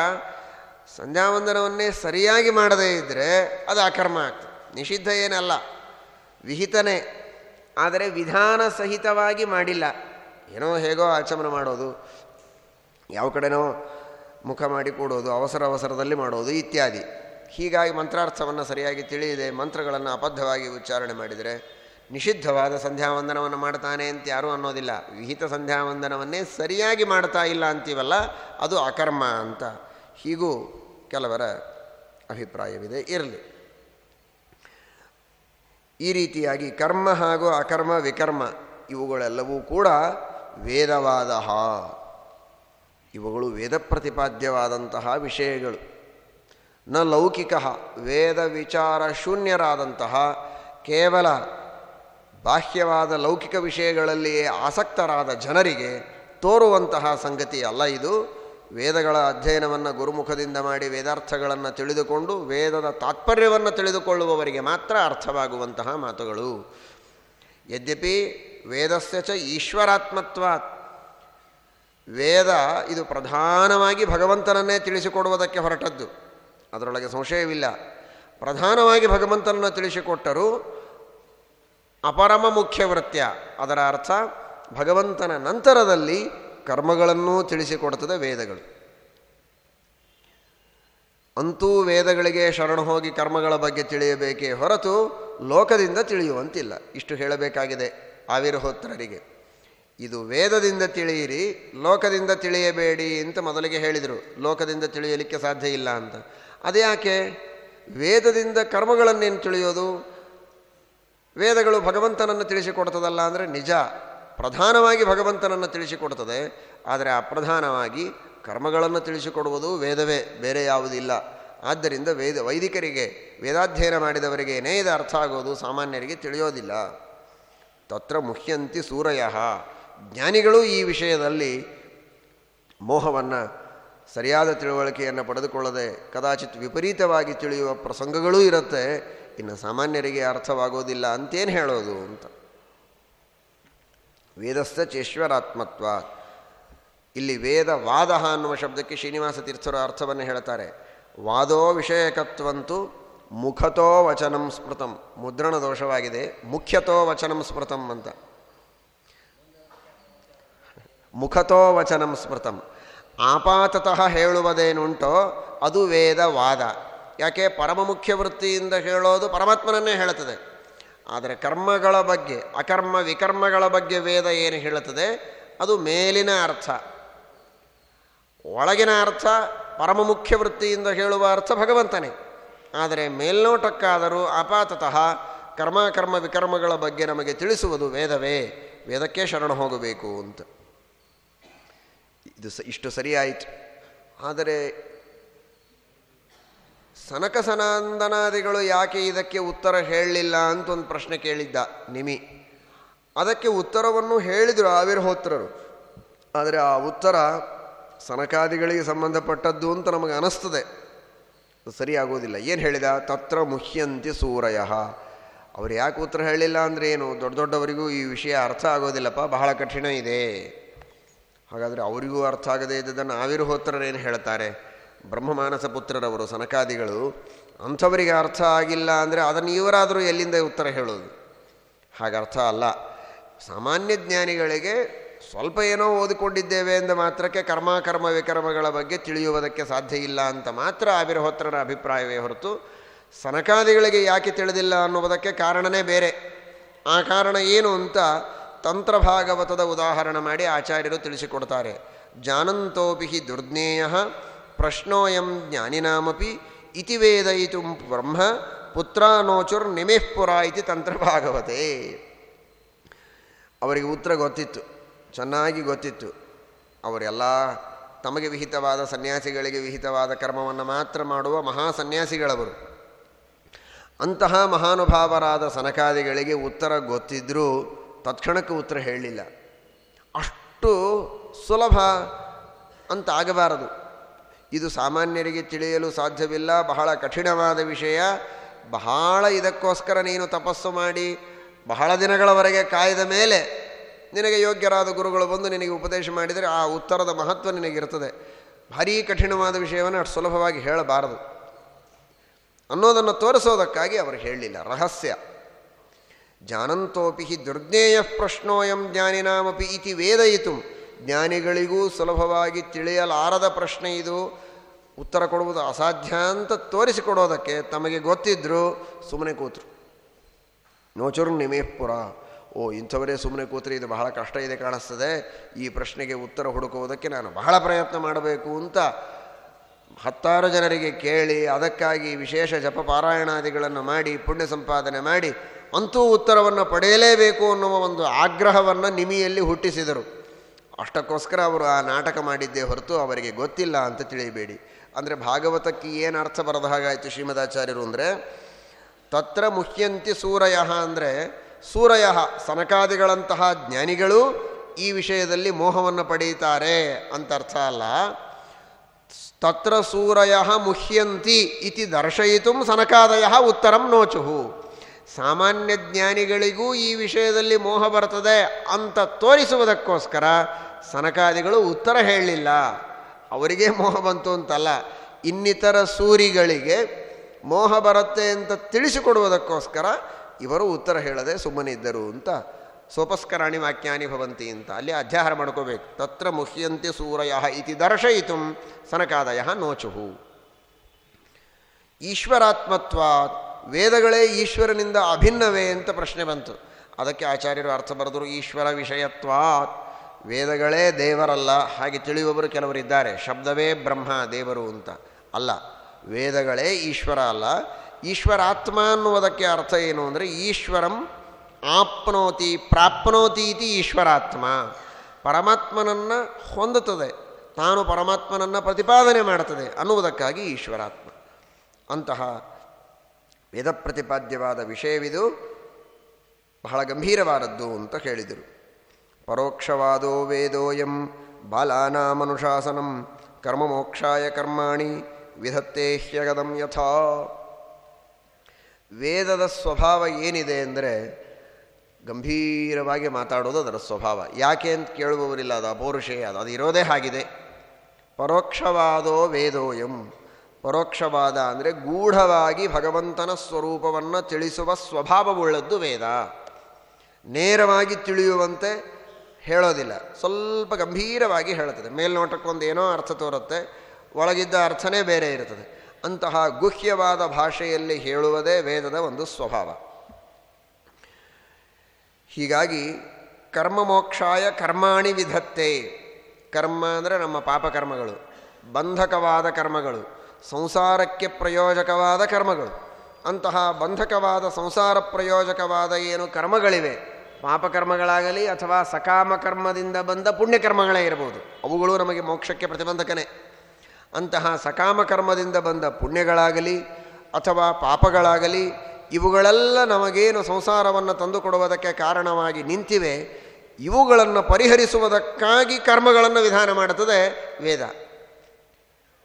ಸಂಧ್ಯಾವಂದನವನ್ನೇ ಸರಿಯಾಗಿ ಮಾಡದೇ ಇದ್ದರೆ ಅದು ಅಕರ್ಮ ಆಗ್ತದೆ. ನಿಷಿದ್ಧ ಏನಲ್ಲ. ವಿಹಿತನೇ. ಆದರೆ ವಿಧಾನ ಸಹಿತವಾಗಿ ಮಾಡಿಲ್ಲ. ಏನೋ ಹೇಗೋ ಆಚಮನ ಮಾಡೋದು, ಯಾವ ಕಡೆನೋ ಮುಖ ಮಾಡಿ ಕೂಡೋದು, ಅವಸರ ಅವಸರದಲ್ಲಿ ಮಾಡೋದು ಇತ್ಯಾದಿ. ಹೀಗಾಗಿ ಮಂತ್ರಾರ್ಥವನ್ನು ಸರಿಯಾಗಿ ತಿಳಿಯದೆ ಮಂತ್ರಗಳನ್ನು ಅಬದ್ಧವಾಗಿ ಉಚ್ಚಾರಣೆ ಮಾಡಿದರೆ ನಿಷಿದ್ಧವಾದ ಸಂಧ್ಯಾವಂದನವನ್ನು ಮಾಡ್ತಾನೆ ಅಂತ ಯಾರೂ ಅನ್ನೋದಿಲ್ಲ. ವಿಹಿತ ಸಂಧ್ಯಾವಂದನವನ್ನೇ ಸರಿಯಾಗಿ ಮಾಡ್ತಾ ಇಲ್ಲ ಅಂತೀವಲ್ಲ, ಅದು ಅಕರ್ಮ ಅಂತ. ಹೀಗೂ ಕೆಲವರ ಅಭಿಪ್ರಾಯವಿದೆ. ಇರಲಿ. ಈ ರೀತಿಯಾಗಿ ಕರ್ಮ ಹಾಗೂ ಅಕರ್ಮ, ವಿಕರ್ಮ ಇವುಗಳೆಲ್ಲವೂ ಕೂಡ ವೇದವಾದ ಇವುಗಳು ವೇದ ಪ್ರತಿಪಾದ್ಯವಾದಂತಹ ವಿಷಯಗಳು. ನ ಲೌಕಿಕ ವೇದ ವಿಚಾರ ಶೂನ್ಯರಾದಂತಹ ಕೇವಲ ಬಾಹ್ಯವಾದ ಲೌಕಿಕ ವಿಷಯಗಳಲ್ಲಿಯೇ ಆಸಕ್ತರಾದ ಜನರಿಗೆ ತೋರುವಂತಹ ಸಂಗತಿ ಅಲ್ಲ ಇದು. ವೇದಗಳ ಅಧ್ಯಯನವನ್ನು ಗುರುಮುಖದಿಂದ ಮಾಡಿ ವೇದಾರ್ಥಗಳನ್ನು ತಿಳಿದುಕೊಂಡು ವೇದದ ತಾತ್ಪರ್ಯವನ್ನು ತಿಳಿದುಕೊಳ್ಳುವವರಿಗೆ ಮಾತ್ರ ಅರ್ಥವಾಗುವಂತಹ ಮಾತುಗಳು. ಯದ್ಯಪಿ ವೇದಸ್ಯ ಚ ಈಶ್ವರಾತ್ಮತ್ವಾತ್. ವೇದ ಇದು ಪ್ರಧಾನವಾಗಿ ಭಗವಂತನನ್ನೇ ತಿಳಿಸಿಕೊಡುವುದಕ್ಕೆ ಹೊರಟದ್ದು. ಅದರೊಳಗೆ ಸಂಶಯವಿಲ್ಲ. ಪ್ರಧಾನವಾಗಿ ಭಗವಂತನನ್ನು ತಿಳಿಸಿಕೊಟ್ಟರು ಅಪರಮ ಮುಖ್ಯ ವೃತ್ಯ ಅದರ ಅರ್ಥ ಭಗವಂತನ ನಂತರದಲ್ಲಿ ಕರ್ಮಗಳನ್ನೂ ತಿಳಿಸಿಕೊಡ್ತದೆ ವೇದಗಳು. ಅಂತೂ ವೇದಗಳಿಗೆ ಶರಣ ಹೋಗಿ ಕರ್ಮಗಳ ಬಗ್ಗೆ ತಿಳಿಯಬೇಕೇ ಹೊರತು ಲೋಕದಿಂದ ತಿಳಿಯುವಂತಿಲ್ಲ. ಇಷ್ಟು ಹೇಳಬೇಕಾಗಿದೆ ಆವಿರ್ಹೋತ್ರರಿಗೆ ಇದು ವೇದದಿಂದ ತಿಳಿಯಿರಿ, ಲೋಕದಿಂದ ತಿಳಿಯಬೇಡಿ ಅಂತ ಮೊದಲಿಗೆ ಹೇಳಿದರು. ಲೋಕದಿಂದ ತಿಳಿಯಲಿಕ್ಕೆ ಸಾಧ್ಯ ಇಲ್ಲ ಅಂತ. ಅದ್ಯಾಕೆ? ವೇದದಿಂದ ಕರ್ಮಗಳನ್ನೇನು ತಿಳಿಯೋದು? ವೇದಗಳು ಭಗವಂತನನ್ನು ತಿಳಿಸಿಕೊಡ್ತದಲ್ಲ ಅಂದರೆ ನಿಜ. ಪ್ರಧಾನವಾಗಿ ಭಗವಂತನನ್ನು ತಿಳಿಸಿಕೊಡ್ತದೆ, ಆದರೆ ಅಪ್ರಧಾನವಾಗಿ ಕರ್ಮಗಳನ್ನು ತಿಳಿಸಿಕೊಡುವುದು ವೇದವೇ, ಬೇರೆ ಯಾವುದಿಲ್ಲ. ಆದ್ದರಿಂದ ವೇದ, ವೈದಿಕರಿಗೆ ವೇದಾಧ್ಯಯನ ಮಾಡಿದವರಿಗೆ ಇದು ಅರ್ಥ ಆಗೋದು ಸಾಮಾನ್ಯರಿಗೆ ತಿಳಿಯೋದಿಲ್ಲ. ತತ್ರ ಮುಖ್ಯಂತಿ ಸೂರಯ. ಜ್ಞಾನಿಗಳು ಈ ವಿಷಯದಲ್ಲಿ ಮೋಹವನ್ನು ಸರಿಯಾದ ತಿಳುವಳಿಕೆಯನ್ನು ಪಡೆದುಕೊಳ್ಳದೆ ಕದಾಚಿತ್ ವಿಪರೀತವಾಗಿ ತಿಳಿಯುವ ಪ್ರಸಂಗಗಳೂ ಇರುತ್ತೆ. ಇನ್ನು ಸಾಮಾನ್ಯರಿಗೆ ಅರ್ಥವಾಗೋದಿಲ್ಲ ಅಂತೇನು ಹೇಳೋದು ಅಂತ. ವೇದಸ್ಥ ಚೇಶ್ವರಾತ್ಮತ್ವ ಇಲ್ಲಿ ವೇದ ವಾದ ಅನ್ನುವ ಶಬ್ದಕ್ಕೆ ಶ್ರೀನಿವಾಸ ತೀರ್ಥರ ಅರ್ಥವನ್ನು ಹೇಳ್ತಾರೆ. ವಾದೋ ವಿಷಯಕತ್ವಂತೂ ಮುಖತೋ ವಚನಂ ಸ್ಮೃತಂ. ಮುದ್ರಣ ದೋಷವಾಗಿದೆ. ಮುಖ್ಯತೋ ವಚನಂ ಸ್ಮೃತಂ ಅಂತ. ಮುಖತೋ ವಚನಂ ಸ್ಮೃತಂ. ಆಪಾತತಃ ಹೇಳುವುದೇನುಂಟೋ ಅದು ವೇದವಾದ ಯಾಕೆ? ಪರಮ ಮುಖ್ಯ ವೃತ್ತಿಯಿಂದ ಹೇಳೋದು ಪರಮಾತ್ಮನನ್ನೇ ಹೇಳುತ್ತದೆ. ಆದರೆ ಕರ್ಮಗಳ ಬಗ್ಗೆ, ಅಕರ್ಮ ವಿಕರ್ಮಗಳ ಬಗ್ಗೆ ವೇದ ಏನು ಹೇಳುತ್ತದೆ? ಅದು ಮೇಲಿನ ಅರ್ಥ. ಒಳಗಿನ ಅರ್ಥ ಪರಮ ಮುಖ್ಯ ವೃತ್ತಿಯಿಂದ ಹೇಳುವ ಅರ್ಥ ಭಗವಂತನೇ. ಆದರೆ ಮೇಲ್ನೋಟಕ್ಕಾದರೂ ಅಪಾತತಃ ಕರ್ಮಕರ್ಮ ಕರ್ಮ, ವಿಕರ್ಮಗಳ ಬಗ್ಗೆ ನಮಗೆ ತಿಳಿಸುವುದು ವೇದವೇ. ವೇದಕ್ಕೆ ಶರಣ ಹೋಗಬೇಕು ಅಂತ. ಇದು ಇಷ್ಟು ಸರಿಯಾಯಿತು. ಆದರೆ ಸನಕ ಸನಾಂದನಾದಿಗಳು ಯಾಕೆ ಇದಕ್ಕೆ ಉತ್ತರ ಹೇಳಲಿಲ್ಲ ಅಂತ ಒಂದು ಪ್ರಶ್ನೆ ಕೇಳಿದ್ದ ನಿಮಿ. ಅದಕ್ಕೆ ಉತ್ತರವನ್ನು ಹೇಳಿದರು ಆವಿರ್ಹೋತ್ರರು. ಆದರೆ ಆ ಉತ್ತರ ಸನಕಾದಿಗಳಿಗೆ ಸಂಬಂಧಪಟ್ಟದ್ದು ಅಂತ ನಮಗೆ ಅನಿಸ್ತದೆ. ಸರಿಯಾಗೋದಿಲ್ಲ. ಏನು ಹೇಳಿದ? ತತ್ರ ಮುಹ್ಯಂತಿ ಸೂರಯ. ಅವ್ರು ಯಾಕೆ ಉತ್ತರ ಹೇಳಿಲ್ಲ ಅಂದರೆ ಏನು? ದೊಡ್ಡ ದೊಡ್ಡವರಿಗೂ ಈ ವಿಷಯ ಅರ್ಥ ಆಗೋದಿಲ್ಲಪ್ಪ, ಬಹಳ ಕಠಿಣ ಇದೆ. ಹಾಗಾದರೆ ಅವರಿಗೂ ಅರ್ಥ ಆಗದೇ ಇದ್ದದನ್ನು ಆವಿರ್ಹೋತ್ರರೇನು ಹೇಳ್ತಾರೆ? ಬ್ರಹ್ಮಮಾನಸ ಪುತ್ರರವರು, ಸನಕಾದಿಗಳು, ಅಂಥವರಿಗೆ ಅರ್ಥ ಆಗಿಲ್ಲ ಅಂದರೆ ಅದನ್ನು ಇವರಾದರೂ ಎಲ್ಲಿಂದ ಉತ್ತರ ಹೇಳೋದು? ಹಾಗರ್ಥ ಅಲ್ಲ. ಸಾಮಾನ್ಯ ಜ್ಞಾನಿಗಳಿಗೆ ಸ್ವಲ್ಪ ಏನೋ ಓದಿಕೊಂಡಿದ್ದೇವೆ ಎಂದು ಮಾತ್ರಕ್ಕೆ ಕರ್ಮಾಕರ್ಮ ಕರ್ಮ, ವಿಕರ್ಮಗಳ ಬಗ್ಗೆ ತಿಳಿಯುವುದಕ್ಕೆ ಸಾಧ್ಯ ಇಲ್ಲ ಅಂತ ಮಾತ್ರ ಆವಿರ್ಹೋತ್ರರ ಅಭಿಪ್ರಾಯವೇ ಹೊರತು ಸನಕಾದಿಗಳಿಗೆ ಯಾಕೆ ತಿಳಿದಿಲ್ಲ ಅನ್ನುವುದಕ್ಕೆ ಕಾರಣನೇ ಬೇರೆ. ಆ ಕಾರಣ ಏನು ಅಂತ ತಂತ್ರಭಾಗವತದ ಉದಾಹರಣೆ ಮಾಡಿ ಆಚಾರ್ಯರು ತಿಳಿಸಿಕೊಡ್ತಾರೆ. ಜಾನಂತೋಪಿ ದುರ್ಜ್ಞೇಯ ಪ್ರಶ್ನೋಯಂ ಜ್ಞಾನಿನಾಮಪಿ ಇತಿ ವೇದಯಿತು ಬ್ರಹ್ಮ ಪುತ್ರಾನೋಚುರ್ ನಿಮಿಹ್ಪುರ ಇತಿ ತಂತ್ರಭಾಗವತೆ ಅವರಿಗೆ ಉತ್ತರ ಗೊತ್ತಿತ್ತು, ಚೆನ್ನಾಗಿ ಗೊತ್ತಿತ್ತು. ಅವರೆಲ್ಲ ತಮಗೆ ವಿಹಿತವಾದ ಸನ್ಯಾಸಿಗಳಿಗೆ ವಿಹಿತವಾದ ಕರ್ಮವನ್ನು ಮಾತ್ರ ಮಾಡುವ ಮಹಾ ಸನ್ಯಾಸಿಗಳವರು. ಅಂತಹ ಮಹಾನುಭಾವರಾದ ಸನಕಾದಿಗಳಿಗೆ ಉತ್ತರ ಗೊತ್ತಿದ್ದರೂ ತತ್ಕ್ಷಣಕ್ಕೆ ಉತ್ತರ ಹೇಳಲಿಲ್ಲ ಅಷ್ಟು ಸುಲಭ ಅಂತ ಆಗಬಾರದು. ಇದು ಸಾಮಾನ್ಯರಿಗೆ ತಿಳಿಯಲು ಸಾಧ್ಯವಿಲ್ಲ, ಬಹಳ ಕಠಿಣವಾದ ವಿಷಯ. ಬಹಳ ಇದಕ್ಕೋಸ್ಕರ ನೀನು ತಪಸ್ಸು ಮಾಡಿ, ಬಹಳ ದಿನಗಳವರೆಗೆ ಕಾಯ್ದ ಮೇಲೆ ನಿನಗೆ ಯೋಗ್ಯರಾದ ಗುರುಗಳು ಬಂದು ನಿನಗೆ ಉಪದೇಶ ಮಾಡಿದರೆ ಆ ಉತ್ತರದ ಮಹತ್ವ ನಿನಗಿರ್ತದೆ ಭಾರೀ ಕಠಿಣವಾದ ವಿಷಯವನ್ನು ಅಷ್ಟು ಸುಲಭವಾಗಿ ಹೇಳಬಾರದು. ಅನ್ನೋದನ್ನು ತೋರಿಸೋದಕ್ಕಾಗಿ ಅವರು ಹೇಳಲಿಲ್ಲ ರಹಸ್ಯ. ಜಾನಂತೋಪಿ ದುರ್ಜ್ಞೇಯ ಪ್ರಶ್ನೋಯಂ ಜ್ಞಾನಿನಾಮಪಿ ಇತಿ ವೇದಯಿತು. ಜ್ಞಾನಿಗಳಿಗೂ ಸುಲಭವಾಗಿ ತಿಳಿಯಲಾರದ ಪ್ರಶ್ನೆ ಇದು. ಉತ್ತರ ಕೊಡುವುದು ಅಸಾಧ್ಯ ಅಂತ ತೋರಿಸಿಕೊಡೋದಕ್ಕೆ ತಮಗೆ ಗೊತ್ತಿದ್ದರೂ ಸುಮ್ಮನೆ ಕೂತರು. ನೋಚುರು ನಿಮೇಪುರ ಓ, ಇಂಥವರೇ ಸುಮ್ಮನೆ ಕೂತ್ರೆ ಇದು ಬಹಳ ಕಷ್ಟ ಇದೆ ಕಾಣಿಸ್ತದೆ. ಈ ಪ್ರಶ್ನೆಗೆ ಉತ್ತರ ಹುಡುಕುವುದಕ್ಕೆ ನಾನು ಬಹಳ ಪ್ರಯತ್ನ ಮಾಡಬೇಕು ಅಂತ ಹತ್ತಾರು ಜನರಿಗೆ ಕೇಳಿ ಅದಕ್ಕಾಗಿ ವಿಶೇಷ ಜಪ ಪಾರಾಯಣಾದಿಗಳನ್ನು ಮಾಡಿ, ಪುಣ್ಯ ಸಂಪಾದನೆ ಮಾಡಿ ಅಂತೂ ಉತ್ತರವನ್ನು ಪಡೆಯಲೇಬೇಕು ಅನ್ನುವ ಒಂದು ಆಗ್ರಹವನ್ನು ನಿಮಿಯಲ್ಲಿ ಹುಟ್ಟಿಸಿದರು. ಅಷ್ಟಕ್ಕೋಸ್ಕರ ಅವರು ಆ ನಾಟಕ ಮಾಡಿದ್ದೇ ಹೊರತು ಅವರಿಗೆ ಗೊತ್ತಿಲ್ಲ ಅಂತ ತಿಳಿಯಬೇಡಿ ಅಂದರೆ ಭಾಗವತಕ್ಕೆ ಏನು ಅರ್ಥ ಬರದ ಹಾಗಾಯಿತು ಶ್ರೀಮದಾಚಾರ್ಯರು ಅಂದರೆ, ತತ್ರ ಮುಹ್ಯಂತಿ ಸೂರಯ ಅಂದರೆ, ಸೂರಯ ಸನಕಾದಿಗಳಂತಹ ಜ್ಞಾನಿಗಳು ಈ ವಿಷಯದಲ್ಲಿ ಮೋಹವನ್ನು ಪಡೆಯುತ್ತಾರೆ ಅಂತ ಅರ್ಥ ಅಲ್ಲ. ತತ್ರ ಸೂರಯ ಮುಹ್ಯಂತಿ ಇತಿ ದರ್ಶಯಿತು ಸನಕಾದಯ ಉತ್ತರಂ ನೋಚುಹು. ಸಾಮಾನ್ಯ ಜ್ಞಾನಿಗಳಿಗೂ ಈ ವಿಷಯದಲ್ಲಿ ಮೋಹ ಬರ್ತದೆ ಅಂತ ತೋರಿಸುವುದಕ್ಕೋಸ್ಕರ ಸನಕಾದಿಗಳು ಉತ್ತರ ಹೇಳಲಿಲ್ಲ. ಅವರಿಗೆ ಮೋಹ ಬಂತು ಅಂತಲ್ಲ. ಇನ್ನಿತರ ಸೂರಿಗಳಿಗೆ ಮೋಹ ಬರುತ್ತೆ ಅಂತ ತಿಳಿಸಿಕೊಡುವುದಕ್ಕೋಸ್ಕರ ಇವರು ಉತ್ತರ ಹೇಳದೆ ಸುಮ್ಮನಿದ್ದರು ಅಂತ ಸೋಪಸ್ಕರಾಣಿ ವಾಕ್ಯಾನಿ ಭವಂತಿ ಅಂತ ಅಲ್ಲಿ ಅಧ್ಯಾಹಾರ ಮಾಡ್ಕೋಬೇಕು. ತತ್ರ ಮುಹ್ಯಂತೆ ಸೂರಯ ಇತಿ ದರ್ಶಯಿತು ಸನಕಾದಯ ನೋಚುಹು. ಈಶ್ವರಾತ್ಮತ್ವ ವೇದಗಳೇ ಈಶ್ವರನಿಂದ ಅಭಿನ್ನವೇ ಅಂತ ಪ್ರಶ್ನೆ ಬಂತು. ಅದಕ್ಕೆ ಆಚಾರ್ಯರು ಅರ್ಥ ಬರೆದರು ಈಶ್ವರ ವಿಷಯತ್ವಾತ್. ವೇದಗಳೇ ದೇವರಲ್ಲ, ಹಾಗೆ ತಿಳಿಯುವವರು ಕೆಲವರಿದ್ದಾರೆ. ಶಬ್ದವೇ ಬ್ರಹ್ಮ, ದೇವರು ಅಂತ. ಅಲ್ಲ, ವೇದಗಳೇ ಈಶ್ವರ ಅಲ್ಲ. ಈಶ್ವರಾತ್ಮ ಅನ್ನುವುದಕ್ಕೆ ಅರ್ಥ ಏನು ಅಂದರೆ, ಈಶ್ವರಂ ಆಪ್ನೋತಿ ಪ್ರಾಪ್ನೋತಿ ಇತಿ ಈಶ್ವರಾತ್ಮ. ಪರಮಾತ್ಮನನ್ನು ಹೊಂದುತ್ತದೆ. ತಾನು ಪರಮಾತ್ಮನನ್ನು ಪ್ರತಿಪಾದನೆ ಮಾಡುತ್ತದೆ ಅನ್ನುವುದಕ್ಕಾಗಿ ಈಶ್ವರಾತ್ಮ. ಅಂತಹ ವೇದ ಪ್ರತಿಪಾದ್ಯವಾದ ವಿಷಯವಿದು ಬಹಳ ಗಂಭೀರವಾದದ್ದು ಅಂತ ಹೇಳಿದರು. ಪರೋಕ್ಷವಾದೋ ವೇದೋಯಂ ಬಾಲಾನಾಮನುಶಾಸನಂ ಕರ್ಮಮೋಕ್ಷಾಯ ಕರ್ಮಾಣಿ ವಿಧತ್ತೇ ಹ್ಯಗದಂ ಯಥಾ. ವೇದದ ಸ್ವಭಾವ ಏನಿದೆ ಅಂದರೆ ಗಂಭೀರವಾಗಿ ಮಾತಾಡೋದು ಅದರ ಸ್ವಭಾವ. ಯಾಕೆ ಅಂತ ಕೇಳುವವರಿಲ್ಲ, ಅದು ಅಪೌರುಷೇ, ಅದು ಅದು ಇರೋದೇ ಆಗಿದೆ ಪರೋಕ್ಷವಾದೋ ವೇದೋಯಂ. ಪರೋಕ್ಷವಾದ ಅಂದರೆ ಗೂಢವಾಗಿ ಭಗವಂತನ ಸ್ವರೂಪವನ್ನು ತಿಳಿಸುವ ಸ್ವಭಾವವುಳ್ಳದ್ದು ವೇದ. ನೇರವಾಗಿ ತಿಳಿಯುವಂತೆ ಹೇಳೋದಿಲ್ಲ. ಸ್ವಲ್ಪ ಗಂಭೀರವಾಗಿ ಹೇಳುತ್ತದೆ. ಮೇಲ್ನೋಟಕ್ಕೊಂದು ಏನೋ ಅರ್ಥ ತೋರುತ್ತೆ. ಒಳಗಿದ್ದ ಅರ್ಥನೇ ಬೇರೆ ಇರುತ್ತದೆ. ಅಂತಹ ಗುಹ್ಯವಾದ ಭಾಷೆಯಲ್ಲಿ ಹೇಳುವುದೇ ವೇದದ ಒಂದು ಸ್ವಭಾವ. ಹೀಗಾಗಿ ಕರ್ಮಮೋಕ್ಷಾಯ ಕರ್ಮಾಣಿ ವಿಧತ್ತೆ. ಕರ್ಮ ಅಂದರೆ ನಮ್ಮ ಪಾಪಕರ್ಮಗಳು ಬಂಧಕವಾದ ಕರ್ಮಗಳು. ಸಂಸಾರಕ್ಕೆ ಪ್ರಯೋಜಕವಾದ ಕರ್ಮಗಳು. ಅಂತಹ ಬಂಧಕವಾದ, ಸಂಸಾರ ಪ್ರಯೋಜಕವಾದ ಏನು ಕರ್ಮಗಳಿವೆ? ಪಾಪಕರ್ಮಗಳಾಗಲಿ ಅಥವಾ ಸಕಾಮ ಕರ್ಮದಿಂದ ಬಂದ ಪುಣ್ಯಕರ್ಮಗಳೇ ಇರಬಹುದು ಅವುಗಳು ನಮಗೆ ಮೋಕ್ಷಕ್ಕೆ ಪ್ರತಿಬಂಧಕನೇ. ಅಂತಹ ಸಕಾಮ ಕರ್ಮದಿಂದ ಬಂದ ಪುಣ್ಯಗಳಾಗಲಿ ಅಥವಾ ಪಾಪಗಳಾಗಲಿ ಇವುಗಳೆಲ್ಲ ನಮಗೇನು ಸಂಸಾರವನ್ನು ತಂದುಕೊಡುವುದಕ್ಕೆ ಕಾರಣವಾಗಿ ನಿಂತಿವೆ, ಇವುಗಳನ್ನು ಪರಿಹರಿಸುವುದಕ್ಕಾಗಿ ಕರ್ಮಗಳನ್ನು ವಿಧಾನ ಮಾಡುತ್ತದೆ ವೇದ.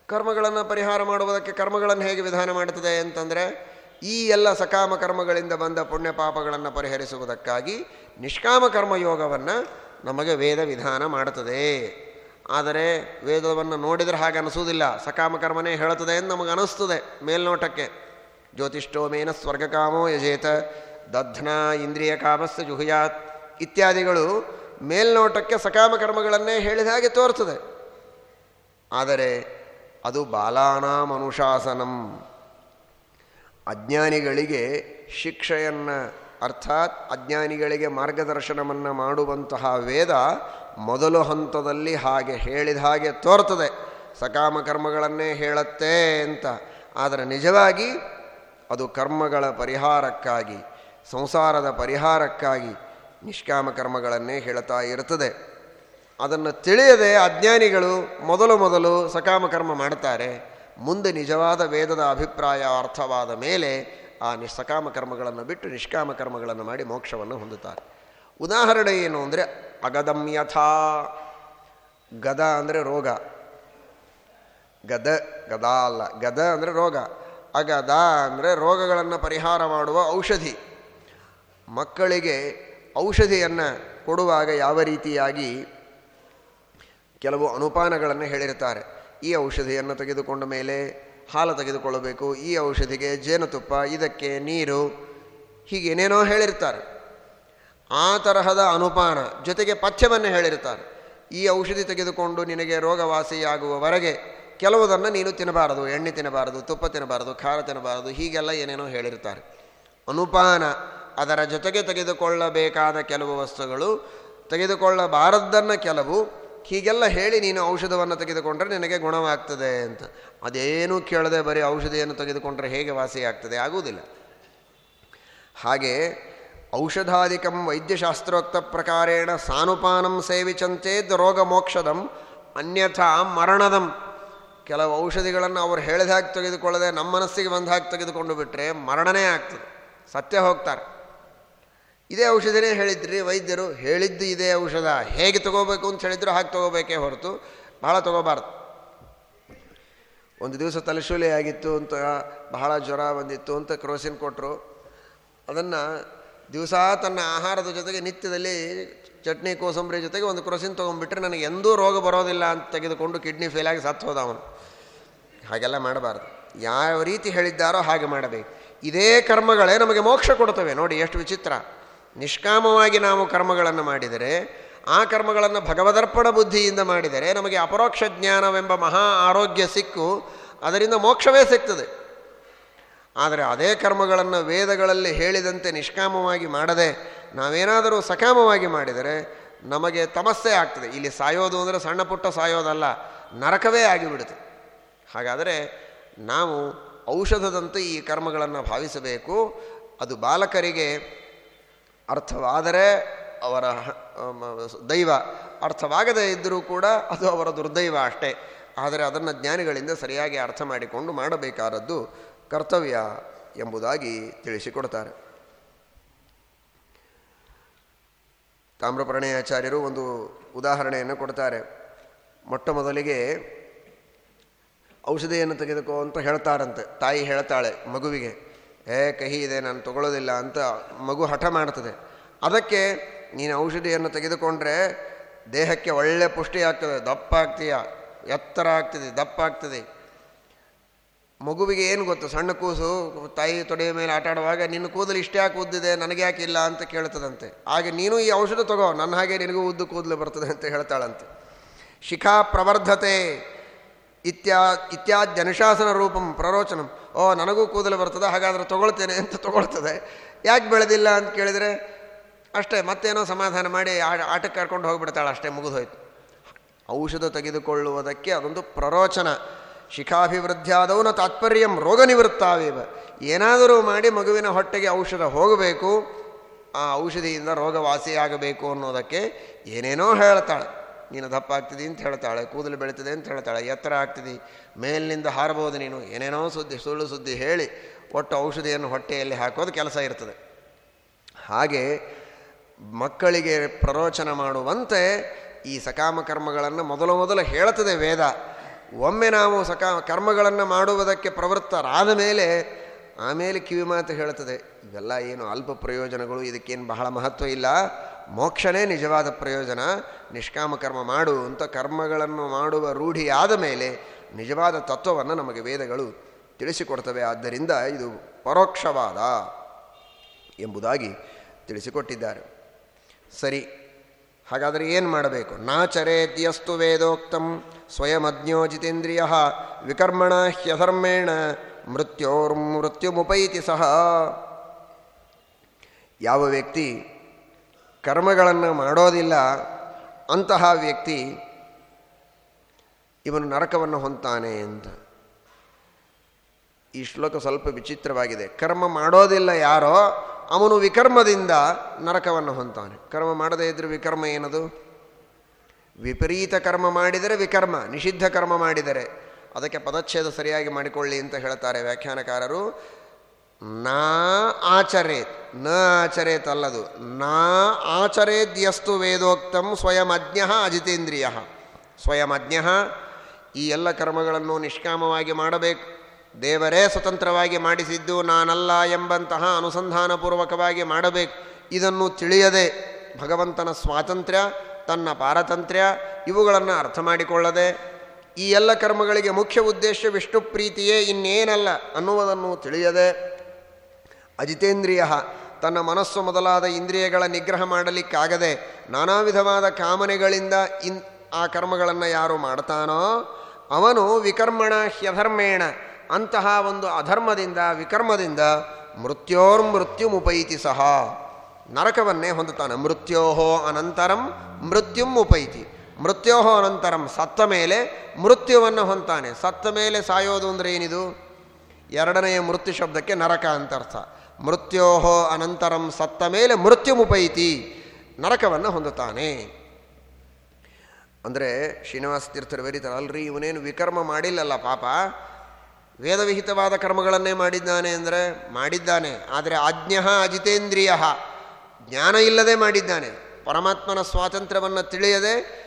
ಕರ್ಮಗಳನ್ನು ಪರಿಹಾರ ಮಾಡುವುದಕ್ಕೆ ಕರ್ಮಗಳನ್ನು ಹೇಗೆ ವಿಧಾನ ಮಾಡುತ್ತದೆ ಅಂತಂದರೆ, ಈ ಎಲ್ಲ ಸಕಾಮ ಕರ್ಮಗಳಿಂದ ಬಂದ ಪುಣ್ಯ ಪಾಪಗಳನ್ನು ಪರಿಹರಿಸುವುದಕ್ಕಾಗಿ ನಿಷ್ಕಾಮ ಕರ್ಮಯೋಗವನ್ನು ನಮಗೆ ವೇದ ವಿಧಾನ ಮಾಡುತ್ತದೆ. ಆದರೆ ವೇದವನ್ನು ನೋಡಿದರೆ ಹಾಗೆ ಅನಿಸುವುದಿಲ್ಲ. ಸಕಾಮ ಕರ್ಮನೇ ಹೇಳುತ್ತದೆ ಎಂದು ನಮಗೆ ಅನಿಸ್ತದೆ ಮೇಲ್ನೋಟಕ್ಕೆ. ಜ್ಯೋತಿಷ್ಠೋಮೇನ ಸ್ವರ್ಗಕಾಮೋ ಯಜೇತ ದಧ್ನ ಇಂದ್ರಿಯ ಕಾಮಸ್ಸ ಜುಹುಯಾತ್ ಇತ್ಯಾದಿಗಳು ಮೇಲ್ನೋಟಕ್ಕೆ ಸಕಾಮ ಕರ್ಮಗಳನ್ನೇ ಹೇಳಿದ ಹಾಗೆ ತೋರ್ತದೆ ಆದರೆ ಅದು ಬಾಲಾನಾಂ ಅನುಶಾಸನಂ ಅಜ್ಞಾನಿಗಳಿಗೆ ಶಿಕ್ಷೆಯನ್ನು ಅರ್ಥಾತ್ ಅಜ್ಞಾನಿಗಳಿಗೆ ಮಾರ್ಗದರ್ಶನವನ್ನು ಮಾಡುವಂತಹ ವೇದ ಮೊದಲು ಹಂತದಲ್ಲಿ ಹಾಗೆ ಹೇಳಿದ ಹಾಗೆ ತೋರ್ತದೆ. ಸಕಾಮ ಕರ್ಮಗಳನ್ನೇ ಹೇಳುತ್ತೆ ಅಂತ. ಆದರೆ ನಿಜವಾಗಿ ಅದು ಕರ್ಮಗಳ ಪರಿಹಾರಕ್ಕಾಗಿ, ಸಂಸಾರದ ಪರಿಹಾರಕ್ಕಾಗಿ ನಿಷ್ಕಾಮ ಕರ್ಮಗಳನ್ನೇ ಹೇಳ್ತಾ ಇರ್ತದೆ. ಅದನ್ನು ತಿಳಿಯದೆ ಅಜ್ಞಾನಿಗಳು ಮೊದಲು ಮೊದಲು ಸಕಾಮ ಕರ್ಮ ಮಾಡ್ತಾರೆ. ಮುಂದೆ ನಿಜವಾದ ವೇದದ ಅಭಿಪ್ರಾಯ ಅರ್ಥವಾದ ಮೇಲೆ ಆ ಸಕಾಮ ಕರ್ಮಗಳನ್ನು ಬಿಟ್ಟು ನಿಷ್ಕಾಮ ಕರ್ಮಗಳನ್ನು ಮಾಡಿ ಮೋಕ್ಷವನ್ನು ಹೊಂದುತ್ತಾರೆ. ಉದಾಹರಣೆ ಏನು ಅಂದರೆ ಅಗದಮ್ಯಥಾ ಗದ ಅಂದರೆ ರೋಗ. ಗದ ಗದ ಅಲ್ಲ. ಗದ ಅಂದರೆ ರೋಗ. ಅಗದ ಅಂದರೆ ರೋಗಗಳನ್ನು ಪರಿಹಾರ ಮಾಡುವ ಔಷಧಿ. ಮಕ್ಕಳಿಗೆ ಔಷಧಿಯನ್ನು ಕೊಡುವಾಗ ಯಾವ ರೀತಿಯಾಗಿ ಕೆಲವು ಅನುಪಾನಗಳನ್ನು ಹೇಳಿರ್ತಾರೆ ಈ ಔಷಧಿಯನ್ನು ತೆಗೆದುಕೊಂಡ ಮೇಲೆ ಹಾಲು ತೆಗೆದುಕೊಳ್ಳಬೇಕು, ಈ ಔಷಧಿಗೆ ಜೇನುತುಪ್ಪ, ಇದಕ್ಕೆ ನೀರು, ಹೀಗೆ ಹೇಳಿರ್ತಾರೆ. ಆ ತರಹದ ಅನುಪಾನ ಜೊತೆಗೆ ಪಥ್ಯವನ್ನು ಹೇಳಿರ್ತಾರೆ. ಈ ಔಷಧಿ ತೆಗೆದುಕೊಂಡು ನಿನಗೆ ರೋಗವಾಸಿಯಾಗುವವರೆಗೆ ಕೆಲವುದನ್ನು ನೀನು ತಿನ್ನಬಾರದು, ಎಣ್ಣೆ ತಿನ್ನಬಾರದು, ತುಪ್ಪ ತಿನ್ನಬಾರದು, ಖಾರ ತಿನ್ನಬಾರದು, ಹೀಗೆಲ್ಲ ಏನೇನೋ ಹೇಳಿರ್ತಾರೆ. ಅನುಪಾನ ಅದರ ಜೊತೆಗೆ ತೆಗೆದುಕೊಳ್ಳಬೇಕಾದ ಕೆಲವು ವಸ್ತುಗಳು, ತೆಗೆದುಕೊಳ್ಳಬಾರದ್ದನ್ನು ಕೆಲವು ಹೀಗೆಲ್ಲ ಹೇಳಿ ನೀನು ಔಷಧವನ್ನು ತೆಗೆದುಕೊಂಡ್ರೆ ನಿನಗೆ ಗುಣವಾಗ್ತದೆ ಅಂತ. ಅದೇನೂ ಕೇಳದೆ ಬರೀ ಔಷಧಿಯನ್ನು ತೆಗೆದುಕೊಂಡ್ರೆ ಹೇಗೆ ವಾಸಿಯಾಗ್ತದೆ ಆಗುವುದಿಲ್ಲ. ಹಾಗೆ ಔಷಧಾಧಿಕಂ ವೈದ್ಯಶಾಸ್ತ್ರೋಕ್ತ ಪ್ರಕಾರೇಣ ಸಾನುಪಾನಂ ಸೇವಿಚಂತೇದ್ ರೋಗ ಮೋಕ್ಷದಂ ಅನ್ಯಥಾ ಮರಣದಂ. ಕೆಲವು ಔಷಧಿಗಳನ್ನು ಅವರು ಹೇಳಿದ ಹಾಗೆ ತೆಗೆದುಕೊಳ್ಳದೆ ನಮ್ಮ ಮನಸ್ಸಿಗೆ ಬಂದ ಹಾಗೆ ತೆಗೆದುಕೊಂಡು ಬಿಟ್ಟರೆ ಮರಣನೇ ಆಗ್ತದೆ. ಸತ್ಯ ಹೋಗ್ತಾರೆ. ಇದೇ ಔಷಧನೇ ಹೇಳಿದ್ರಿ ವೈದ್ಯರು, ಹೇಳಿದ್ದು ಇದೇ ಔಷಧ. ಹೇಗೆ ತಗೋಬೇಕು ಅಂತ ಹೇಳಿದ್ರು ಹಾಗೆ ತಗೋಬೇಕೇ ಹೊರತು ಬಹಳ ತಗೋಬಾರ್ದು. ಒಂದು ದಿವಸ ತಲೆಶೂಲೆ ಆಗಿತ್ತು ಅಂತ ಬಹಳ ಜ್ವರ ಬಂದಿತ್ತು ಅಂತ ಕ್ರೋಸಿನ್ ಕೊಟ್ಟರು ಅದನ್ನು ದಿವಸ ತನ್ನ ಆಹಾರದ ಜೊತೆಗೆ ನಿತ್ಯದಲ್ಲಿ ಚಟ್ನಿ, ಕೋಸಂಬರಿ ಜೊತೆಗೆ ಒಂದು ಕ್ರೋಸಿನ್ ತೊಗೊಂಡ್ಬಿಟ್ರೆ ನನಗೆ ಎಂದೂ ರೋಗ ಬರೋದಿಲ್ಲ ಅಂತ ತೆಗೆದುಕೊಂಡು ಕಿಡ್ನಿ ಫೇಲಾಗಿ ಸತ್ತು ಹೋದ ಅವನು. ಹಾಗೆಲ್ಲ ಮಾಡಬಾರ್ದು. ಯಾವ ರೀತಿ ಹೇಳಿದ್ದಾರೋ ಹಾಗೆ ಮಾಡಬೇಕು. ಇದೇ ಕರ್ಮಗಳೇ ನಮಗೆ ಮೋಕ್ಷ ಕೊಡ್ತವೆ ನೋಡಿ ಎಷ್ಟು ವಿಚಿತ್ರ. ನಿಷ್ಕಾಮವಾಗಿ ನಾವು ಕರ್ಮಗಳನ್ನು ಮಾಡಿದರೆ, ಆ ಕರ್ಮಗಳನ್ನು ಭಗವದರ್ಪಣ ಬುದ್ಧಿಯಿಂದ ಮಾಡಿದರೆ, ನಮಗೆ ಅಪರೋಕ್ಷ ಜ್ಞಾನವೆಂಬ ಮಹಾ ಆರೋಗ್ಯ ಸಿಕ್ಕು, ಅದರಿಂದ ಮೋಕ್ಷವೇ ಸಿಗ್ತದೆ. ಆದರೆ ಅದೇ ಕರ್ಮಗಳನ್ನು ವೇದಗಳಲ್ಲಿ ಹೇಳಿದಂತೆ ನಿಷ್ಕಾಮವಾಗಿ ಮಾಡದೆ, ನಾವೇನಾದರೂ ಸಕಾಮವಾಗಿ ಮಾಡಿದರೆ, ನಮಗೆ ತಮಸ್ಸೆ ಆಗ್ತದೆ. ಇಲ್ಲಿ ಸಾಯೋದು ಅಂದರೆ ಸಣ್ಣ ಪುಟ್ಟ ಸಾಯೋದಲ್ಲ, ನರಕವೇ ಆಗಿಬಿಡುತ್ತೆ. ಹಾಗಾದರೆ ನಾವು ಔಷಧದಂತೆ ಈ ಕರ್ಮಗಳನ್ನು ಭಾವಿಸಬೇಕು. ಅದು ಬಾಲಕರಿಗೆ ಅರ್ಥವಾದರೆ ಅವರ ದೈವ ಅರ್ಥವಾಗದೇ ಇದ್ದರೂ ಕೂಡ ಅದು ಅವರ ದುರ್ದೈವ ಅಷ್ಟೇ. ಆದರೆ ಅದನ್ನು ಜ್ಞಾನಿಗಳಿಂದ ಸರಿಯಾಗಿ ಅರ್ಥ ಮಾಡಿಕೊಂಡು ಮಾಡಬೇಕಾದದ್ದು ಕರ್ತವ್ಯ ಎಂಬುದಾಗಿ ತಿಳಿಸಿಕೊಡ್ತಾರೆ. ತಾಮ್ರಪರ್ಣಯಾಚಾರ್ಯರು ಒಂದು ಉದಾಹರಣೆಯನ್ನು ಕೊಡ್ತಾರೆ. ಮೊಟ್ಟ ಮೊದಲಿಗೆ ಔಷಧಿಯನ್ನು ತೆಗೆದುಕೋ ಅಂತ ಹೇಳ್ತಾರಂತೆ. ತಾಯಿ ಹೇಳ್ತಾಳೆ ಮಗುವಿಗೆ ಏ ಕಹಿ ಇದೆ, ನಾನು ತಗೊಳ್ಳೋದಿಲ್ಲ ಅಂತ ಮಗು ಹಠ ಮಾಡ್ತದೆ. ಅದಕ್ಕೆ ನೀನು ಔಷಧಿಯನ್ನು ತೆಗೆದುಕೊಂಡ್ರೆ ದೇಹಕ್ಕೆ ಒಳ್ಳೆ ಪುಷ್ಟಿ ಆಗ್ತದೆ. ದಪ್ಪ ಆಗ್ತೀಯ? ಎತ್ತರ ಆಗ್ತದೆ, ದಪ್ಪ ಆಗ್ತದೆ. ಮಗುವಿಗೆ ಏನು ಗೊತ್ತು? ಸಣ್ಣ ಕೂಸು, ತಾಯಿ ತೊಡೆಯ ಮೇಲೆ ಆಟ ಆಡುವಾಗ ನಿನ್ನ ಕೂದಲು ಇಷ್ಟೇ ಯಾಕೆ ಉದ್ದಿದೆ? ನನಗೆ ಯಾಕೆ ಇಲ್ಲ ಅಂತ ಕೇಳ್ತದಂತೆ. ಹಾಗೆ ನೀನು ಈ ಔಷಧ ತಗೋ. ನನ್ನ ಹಾಗೆ ನಿನಗೂ ಉದ್ದು ಕೂದಲು ಬರ್ತದೆ ಅಂತ ಹೇಳ್ತಾಳಂತೆ. ಶಿಖಾ ಪ್ರವರ್ಧತೆ. ಇತ್ಯಾ ಇತ್ಯಾದ್ಯನುಶಾಸನ ರೂಪಂ ಪ್ರರೋಚನಂ. ಓ, ನನಗೂ ಕೂದಲು ಬರ್ತದೆ, ಹಾಗಾದರೆ ತೊಗೊಳ್ತೇನೆ ಅಂತ ತೊಗೊಳ್ತದೆ. ಯಾಕೆ ಬೆಳೆದಿಲ್ಲ ಅಂತ ಕೇಳಿದರೆ, ಅಷ್ಟೇ, ಮತ್ತೇನೋ ಸಮಾಧಾನ ಮಾಡಿ ಆಟಕ್ಕೆ ಕರ್ಕೊಂಡು ಹೋಗಿಬಿಡ್ತಾಳೆ, ಅಷ್ಟೇ ಮುಗಿದೋಯ್ತು. ಔಷಧ ತೆಗೆದುಕೊಳ್ಳುವುದಕ್ಕೆ ಅದೊಂದು ಪ್ರರೋಚನ. ಶಿಖಾಭಿವೃದ್ಧಿಯಾದವನ ತಾತ್ಪರ್ಯಂ ರೋಗ ನಿವೃತ್ತಾವೇವ ಏನಾದರೂ ಮಾಡಿ ಮಗುವಿನ ಹೊಟ್ಟೆಗೆ ಔಷಧ ಹೋಗಬೇಕು, ಆ ಔಷಧಿಯಿಂದ ರೋಗ ವಾಸಿಯಾಗಬೇಕು ಅನ್ನೋದಕ್ಕೆ ಏನೇನೋ ಹೇಳ್ತಾಳೆ. ನೀನು ದಪ್ಪ ಆಗ್ತಿದಿ ಅಂತ ಹೇಳ್ತಾಳೆ, ಕೂದಲು ಬೆಳೀತದೆ ಅಂತ ಹೇಳ್ತಾಳೆ, ಎತ್ತರ ಆಗ್ತಿದಿ, ಮೇಲಿನಿಂದ ಹಾರಬಹುದು ನೀನು, ಏನೇನೋ ಸುದ್ದಿ, ಸುಳ್ಳು ಸುದ್ದಿ ಹೇಳಿ, ಒಟ್ಟು ಔಷಧಿಯನ್ನು ಹೊಟ್ಟೆಯಲ್ಲಿ ಹಾಕೋದು ಕೆಲಸ ಇರ್ತದೆ. ಹಾಗೆ ಮಕ್ಕಳಿಗೆ ಪ್ರರೋಚನ ಮಾಡುವಂತೆ ಈ ಸಕಾಮ ಕರ್ಮಗಳನ್ನು ಮೊದಲು ಮೊದಲು ಹೇಳುತ್ತದೆ ವೇದ. ಒಮ್ಮೆ ನಾವು ಸಕಾ ಕರ್ಮಗಳನ್ನು ಮಾಡುವುದಕ್ಕೆ ಪ್ರವೃತ್ತರಾದ ಮೇಲೆ ಆಮೇಲೆ ಕಿವಿ ಮಾತು ಹೇಳ್ತದೆ ಇವೆಲ್ಲ ಏನು ಅಲ್ಪ ಪ್ರಯೋಜನಗಳು, ಇದಕ್ಕೇನು ಬಹಳ ಮಹತ್ವ ಇಲ್ಲ. ಮೋಕ್ಷನೇ ನಿಜವಾದ ಪ್ರಯೋಜನ. ನಿಷ್ಕಾಮ ಕರ್ಮ ಮಾಡು ಅಂತ ಕರ್ಮಗಳನ್ನು ಮಾಡುವ ರೂಢಿಯಾದ ಮೇಲೆ ನಿಜವಾದ ತತ್ವವನ್ನು ನಮಗೆ ವೇದಗಳು ತಿಳಿಸಿಕೊಡ್ತವೆ. ಆದ್ದರಿಂದ ಇದು ಪರೋಕ್ಷವಾದ ಎಂಬುದಾಗಿ ತಿಳಿಸಿಕೊಟ್ಟಿದ್ದಾರೆ. ಸರಿ, ಹಾಗಾದರೆ ಏನು ಮಾಡಬೇಕು? ನಾಚರೇತ್ಯಸ್ತು ವೇದೋಕ್ತಂ ಸ್ವಯಮಜ್ಞೋ ಜಿತೇಂದ್ರಿಯ ವಿಕರ್ಮಣ ಹ್ಯಧರ್ಮೇಣ ಮೃತ್ಯೋರ್ಮೃತ್ಯುಮುಪೈತಿ ಸಹ ಯಾವ ವ್ಯಕ್ತಿ ಕರ್ಮಗಳನ್ನು ಮಾಡೋದಿಲ್ಲ ಅಂತಹ ವ್ಯಕ್ತಿ ಇವನು ನರಕವನ್ನು ಹೊಂತಾನೆ ಅಂತ. ಈ ಶ್ಲೋಕ ಸ್ವಲ್ಪ ವಿಚಿತ್ರವಾಗಿದೆ. ಕರ್ಮ ಮಾಡೋದಿಲ್ಲ ಯಾರೋ ಅವನು ವಿಕರ್ಮದಿಂದ ನರಕವನ್ನು ಹೊಂತಾನೆ ಕರ್ಮ ಮಾಡದೇ ಇದ್ರೆ ವಿಕರ್ಮ ಏನದು? ವಿಪರೀತ ಕರ್ಮ ಮಾಡಿದರೆ ವಿಕರ್ಮ, ನಿಷಿದ್ಧ ಕರ್ಮ ಮಾಡಿದರೆ. ಅದಕ್ಕೆ ಪದಚ್ಛೇದ ಸರಿಯಾಗಿ ಮಾಡಿಕೊಳ್ಳಿ ಅಂತ ಹೇಳ್ತಾರೆ ವ್ಯಾಖ್ಯಾನಕಾರರು. ನಾ ಆಚರೇತ್, ನ ಆಚರೇತ್ ಅಲ್ಲದು. ನಾ ಆಚರೇದ್ಯಸ್ತು ವೇದೋಕ್ತಂ ಅಜ್ಞ ಅಜಿತೇಂದ್ರಿಯ. ಸ್ವಯಮಜ್ಞ ಈ ಎಲ್ಲ ಕರ್ಮಗಳನ್ನು ನಿಷ್ಕಾಮವಾಗಿ ಮಾಡಬೇಕು. ದೇವರೇ ಸ್ವತಂತ್ರವಾಗಿ ಮಾಡಿಸಿದ್ದು ನಾನಲ್ಲ ಎಂಬಂತಹ ಅನುಸಂಧಾನಪೂರ್ವಕವಾಗಿ ಮಾಡಬೇಕು. ಇದನ್ನು ತಿಳಿಯದೆ ಭಗವಂತನ ಸ್ವಾತಂತ್ರ್ಯ, ತನ್ನ ಪಾರತಂತ್ರ್ಯ, ಇವುಗಳನ್ನು ಅರ್ಥ ಮಾಡಿಕೊಳ್ಳದೆ ಈ ಎಲ್ಲ ಕರ್ಮಗಳಿಗೆ ಮುಖ್ಯ ಉದ್ದೇಶ ವಿಷ್ಣು ಪ್ರೀತಿಯೇ ಇನ್ನೇನಲ್ಲ ಅನ್ನುವುದನ್ನು ತಿಳಿಯದೆ ಅಜಿತೇಂದ್ರಿಯ. ತನ್ನ ಮನಸ್ಸು ಮೊದಲಾದ ಇಂದ್ರಿಯಗಳ ನಿಗ್ರಹ ಮಾಡಲಿಕ್ಕಾಗದೆ ನಾನಾ ವಿಧವಾದ ಕಾಮನೆಗಳಿಂದ ಇನ್ ಆ ಕರ್ಮಗಳನ್ನು ಯಾರು ಮಾಡ್ತಾನೋ ಅವನು ವಿಕರ್ಮಣ ಹ್ಯಧರ್ಮೇಣ. ಅಂತಹ ಒಂದು ಅಧರ್ಮದಿಂದ, ವಿಕರ್ಮದಿಂದ ಮೃತ್ಯೋರ್ಮೃತ್ಯುಮುಪೈತಿ ಸಹ. ನರಕವನ್ನೇ ಹೊಂದುತ್ತಾನೆ. ಮೃತ್ಯೋಹೋ ಅನಂತರಂ ಮೃತ್ಯುಂ ಉಪೈತಿ. ಮೃತ್ಯೋಹೋ ಅನಂತರಂ ಸತ್ತ ಮೇಲೆ ಮೃತ್ಯುವನ್ನು ಹೊಂತಾನೆ ಸತ್ತ ಮೇಲೆ ಸಾಯೋದು ಅಂದರೆ ಏನಿದು? ಎರಡನೆಯ ಮೃತ್ಯು ಶಬ್ದಕ್ಕೆ ನರಕ ಅಂತ ಅರ್ಥ. ಮೃತ್ಯೋಹೋ ಅನಂತರಂ ಸತ್ತ ಮೇಲೆ ಮೃತ್ಯುಮುಪೈತಿ. ನರಕವನ್ನು ಹೊಂದುತ್ತಾನೆ. ಅಂದರೆ ಶ್ರೀನಿವಾಸ ತೀರ್ಥರು ಬರೀತಾರೆ, ಅಲ್ರಿ ಇವನೇನು ವಿಕರ್ಮ ಮಾಡಿಲ್ಲಲ್ಲ ಪಾಪ. ವೇದವಿಹಿತವಾದ ಕರ್ಮಗಳನ್ನೇ ಮಾಡಿದ್ದಾನೆ ಅಂದರೆ ಮಾಡಿದ್ದಾನೆ. ಆದರೆ ಅಜ್ಞ ಅಜಿತೇಂದ್ರಿಯ. ಜ್ಞಾನ ಇಲ್ಲದೆ ಮಾಡಿದ್ದಾನೆ. ಪರಮಾತ್ಮನ ಸ್ವಾತಂತ್ರ್ಯವನ್ನು ತಿಳಿಯದೆ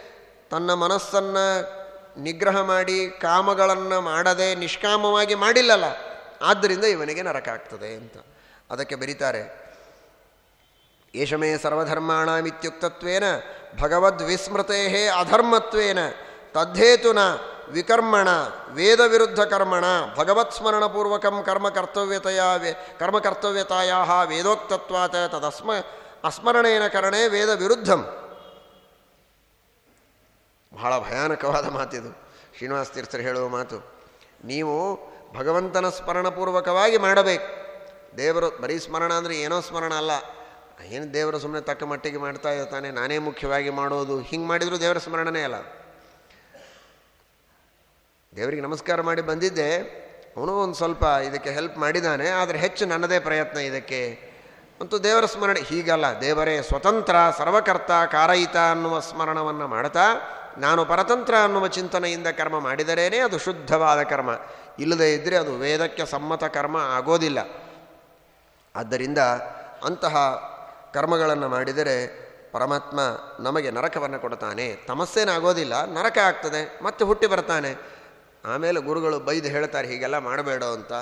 ತನ್ನ ಮನಸ್ಸನ್ನು ನಿಗ್ರಹ ಮಾಡಿ ಕಾಮಗಳನ್ನು ಮಾಡದೆ ನಿಷ್ಕಾಮವಾಗಿ ಮಾಡಿಲ್ಲಲ್ಲ. ಆದ್ದರಿಂದ ಇವನಿಗೆ ನರಕ ಆಗ್ತದೆ ಅಂತ. ಅದಕ್ಕೆ ಬರೀತಾರೆ, ಏಷಮೇ ಸರ್ವಧರ್ಮಾಣಮಿತ್ಯುಕ್ತತ್ವೇನ ಭಗವದ್ವಿಸ್ಮೃತೆ ಅಧರ್ಮತ್ವೇನ ತದ್ಧೇತುನ ವಿಕರ್ಮಣ ವೇದ ವಿರುದ್ಧ ಕರ್ಮಣ ಭಗವತ್ ಸ್ಮರಣಪೂರ್ವಕಂ ಕರ್ಮ ಕರ್ತವ್ಯತೆಯ ಕರ್ಮ ಕರ್ತವ್ಯತೆಯ ವೇದೋಕ್ತತ್ವಾತ ತದಸ್ಮ ಅಸ್ಮರಣೇನ ಕರಣೆ ವೇದ ವಿರುದ್ಧಂ ಬಹಳ ಭಯಾನಕವಾದ ಮಾತಿದು. ಶ್ರೀನಿವಾಸ ತೀರ್ಥರು ಹೇಳುವ ಮಾತು, ನೀವು ಭಗವಂತನ ಸ್ಮರಣಪೂರ್ವಕವಾಗಿ ಮಾಡಬೇಕು. ದೇವರು ಬರೀ ಸ್ಮರಣ ಅಂದರೆ ಏನೋ ಸ್ಮರಣ ಅಲ್ಲ. ಏನು ದೇವರು ಸುಮ್ಮನೆ ತಕ್ಕ ಮಟ್ಟಿಗೆ ಮಾಡ್ತಾ ಇರ್ತಾನೆ ನಾನೇ ಮುಖ್ಯವಾಗಿ ಮಾಡೋದು, ಹಿಂಗೆ ಮಾಡಿದರೂ ದೇವರ ಸ್ಮರಣನೇ ಅಲ್ಲ. ದೇವರಿಗೆ ನಮಸ್ಕಾರ ಮಾಡಿ ಬಂದಿದ್ದೆ. ಅವನು ಒಂದು ಸ್ವಲ್ಪ ಇದಕ್ಕೆ ಹೆಲ್ಪ್ ಮಾಡಿದ್ದಾನೆ ಆದರೆ ಹೆಚ್ಚು ನನ್ನದೇ ಪ್ರಯತ್ನ ಇದಕ್ಕೆ. ಮತ್ತು ದೇವರ ಸ್ಮರಣೆ ಹೀಗಲ್ಲ. ದೇವರೇ ಸ್ವತಂತ್ರ, ಸರ್ವಕರ್ತ, ಕಾರಯಿತ ಅನ್ನುವ ಸ್ಮರಣವನ್ನು ಮಾಡ್ತಾ, ನಾನು ಪರತಂತ್ರ ಅನ್ನುವ ಚಿಂತನೆಯಿಂದ ಕರ್ಮ ಮಾಡಿದರೇನೇ ಅದು ಶುದ್ಧವಾದ ಕರ್ಮ. ಇಲ್ಲದೇ ಇದ್ದರೆ ಅದು ವೇದಕ್ಕೆ ಸಮ್ಮತ ಕರ್ಮ ಆಗೋದಿಲ್ಲ. ಆದ್ದರಿಂದ ಅಂತಹ ಕರ್ಮಗಳನ್ನು ಮಾಡಿದರೆ ಪರಮಾತ್ಮ ನಮಗೆ ನರಕವನ್ನು ಕೊಡ್ತಾನೆ ತಮಸ್ಸೇನಾಗೋದಿಲ್ಲ ನರಕ ಆಗ್ತದೆ, ಮತ್ತೆ ಹುಟ್ಟಿ ಬರ್ತಾನೆ. ಆಮೇಲೆ ಗುರುಗಳು ಬೈದು ಹೇಳ್ತಾರೆ, ಹೀಗೆಲ್ಲ ಮಾಡಬೇಡ ಅಂತ.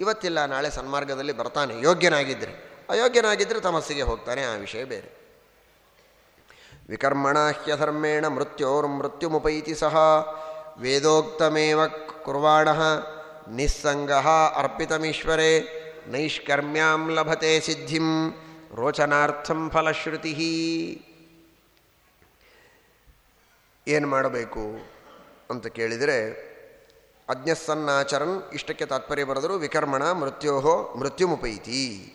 ಇವತ್ತಿಲ್ಲ, ನಾಳೆ ಸನ್ಮಾರ್ಗದಲ್ಲಿ ಬರ್ತಾನೆ. ಯೋಗ್ಯನಾಗಿದ್ದರೆ ಅಯೋಗ್ಯನಾಗಿದ್ದರೆ ತಮಸ್ಸಿಗೆ ಹೋಗ್ತಾನೆ, ಆ ವಿಷಯ ಬೇರೆ. ವಿಕರ್ಮಣ ಹ್ಯಧರ್ಮೇಣ ಮೃತ್ಯೋರ್ ಮೃತ್ಯುಮುಪೈತಿ ಸಹ. ವೇದೋಕ್ತಮೇವ ಕುರ್ವಾಣ ನಿಸ್ಸಂಗ ಅರ್ಪಿತಮೀಶ್ವರೇ, ನೈಷ್ಕರ್ಮ್ಯಾಂ ಲಭತೆ ಸಿದ್ಧಿಂ, ರೋಚನಾರ್ಥಂ ಫಲಶ್ರುತಿ. ಏನು ಮಾಡಬೇಕು ಅಂತ ಕೇಳಿದರೆ, ಅಜ್ಞಸ್ಸನ್ನಾಚರನ್ ಇಷ್ಟಕ್ಕೆ ತಾತ್ಪರ್ಯ ಬರೆದರು ವಿಕರ್ಮಣ ಮೃತ್ಯೋಹೋ ಮೃತ್ಯುಮುಪೈತಿ.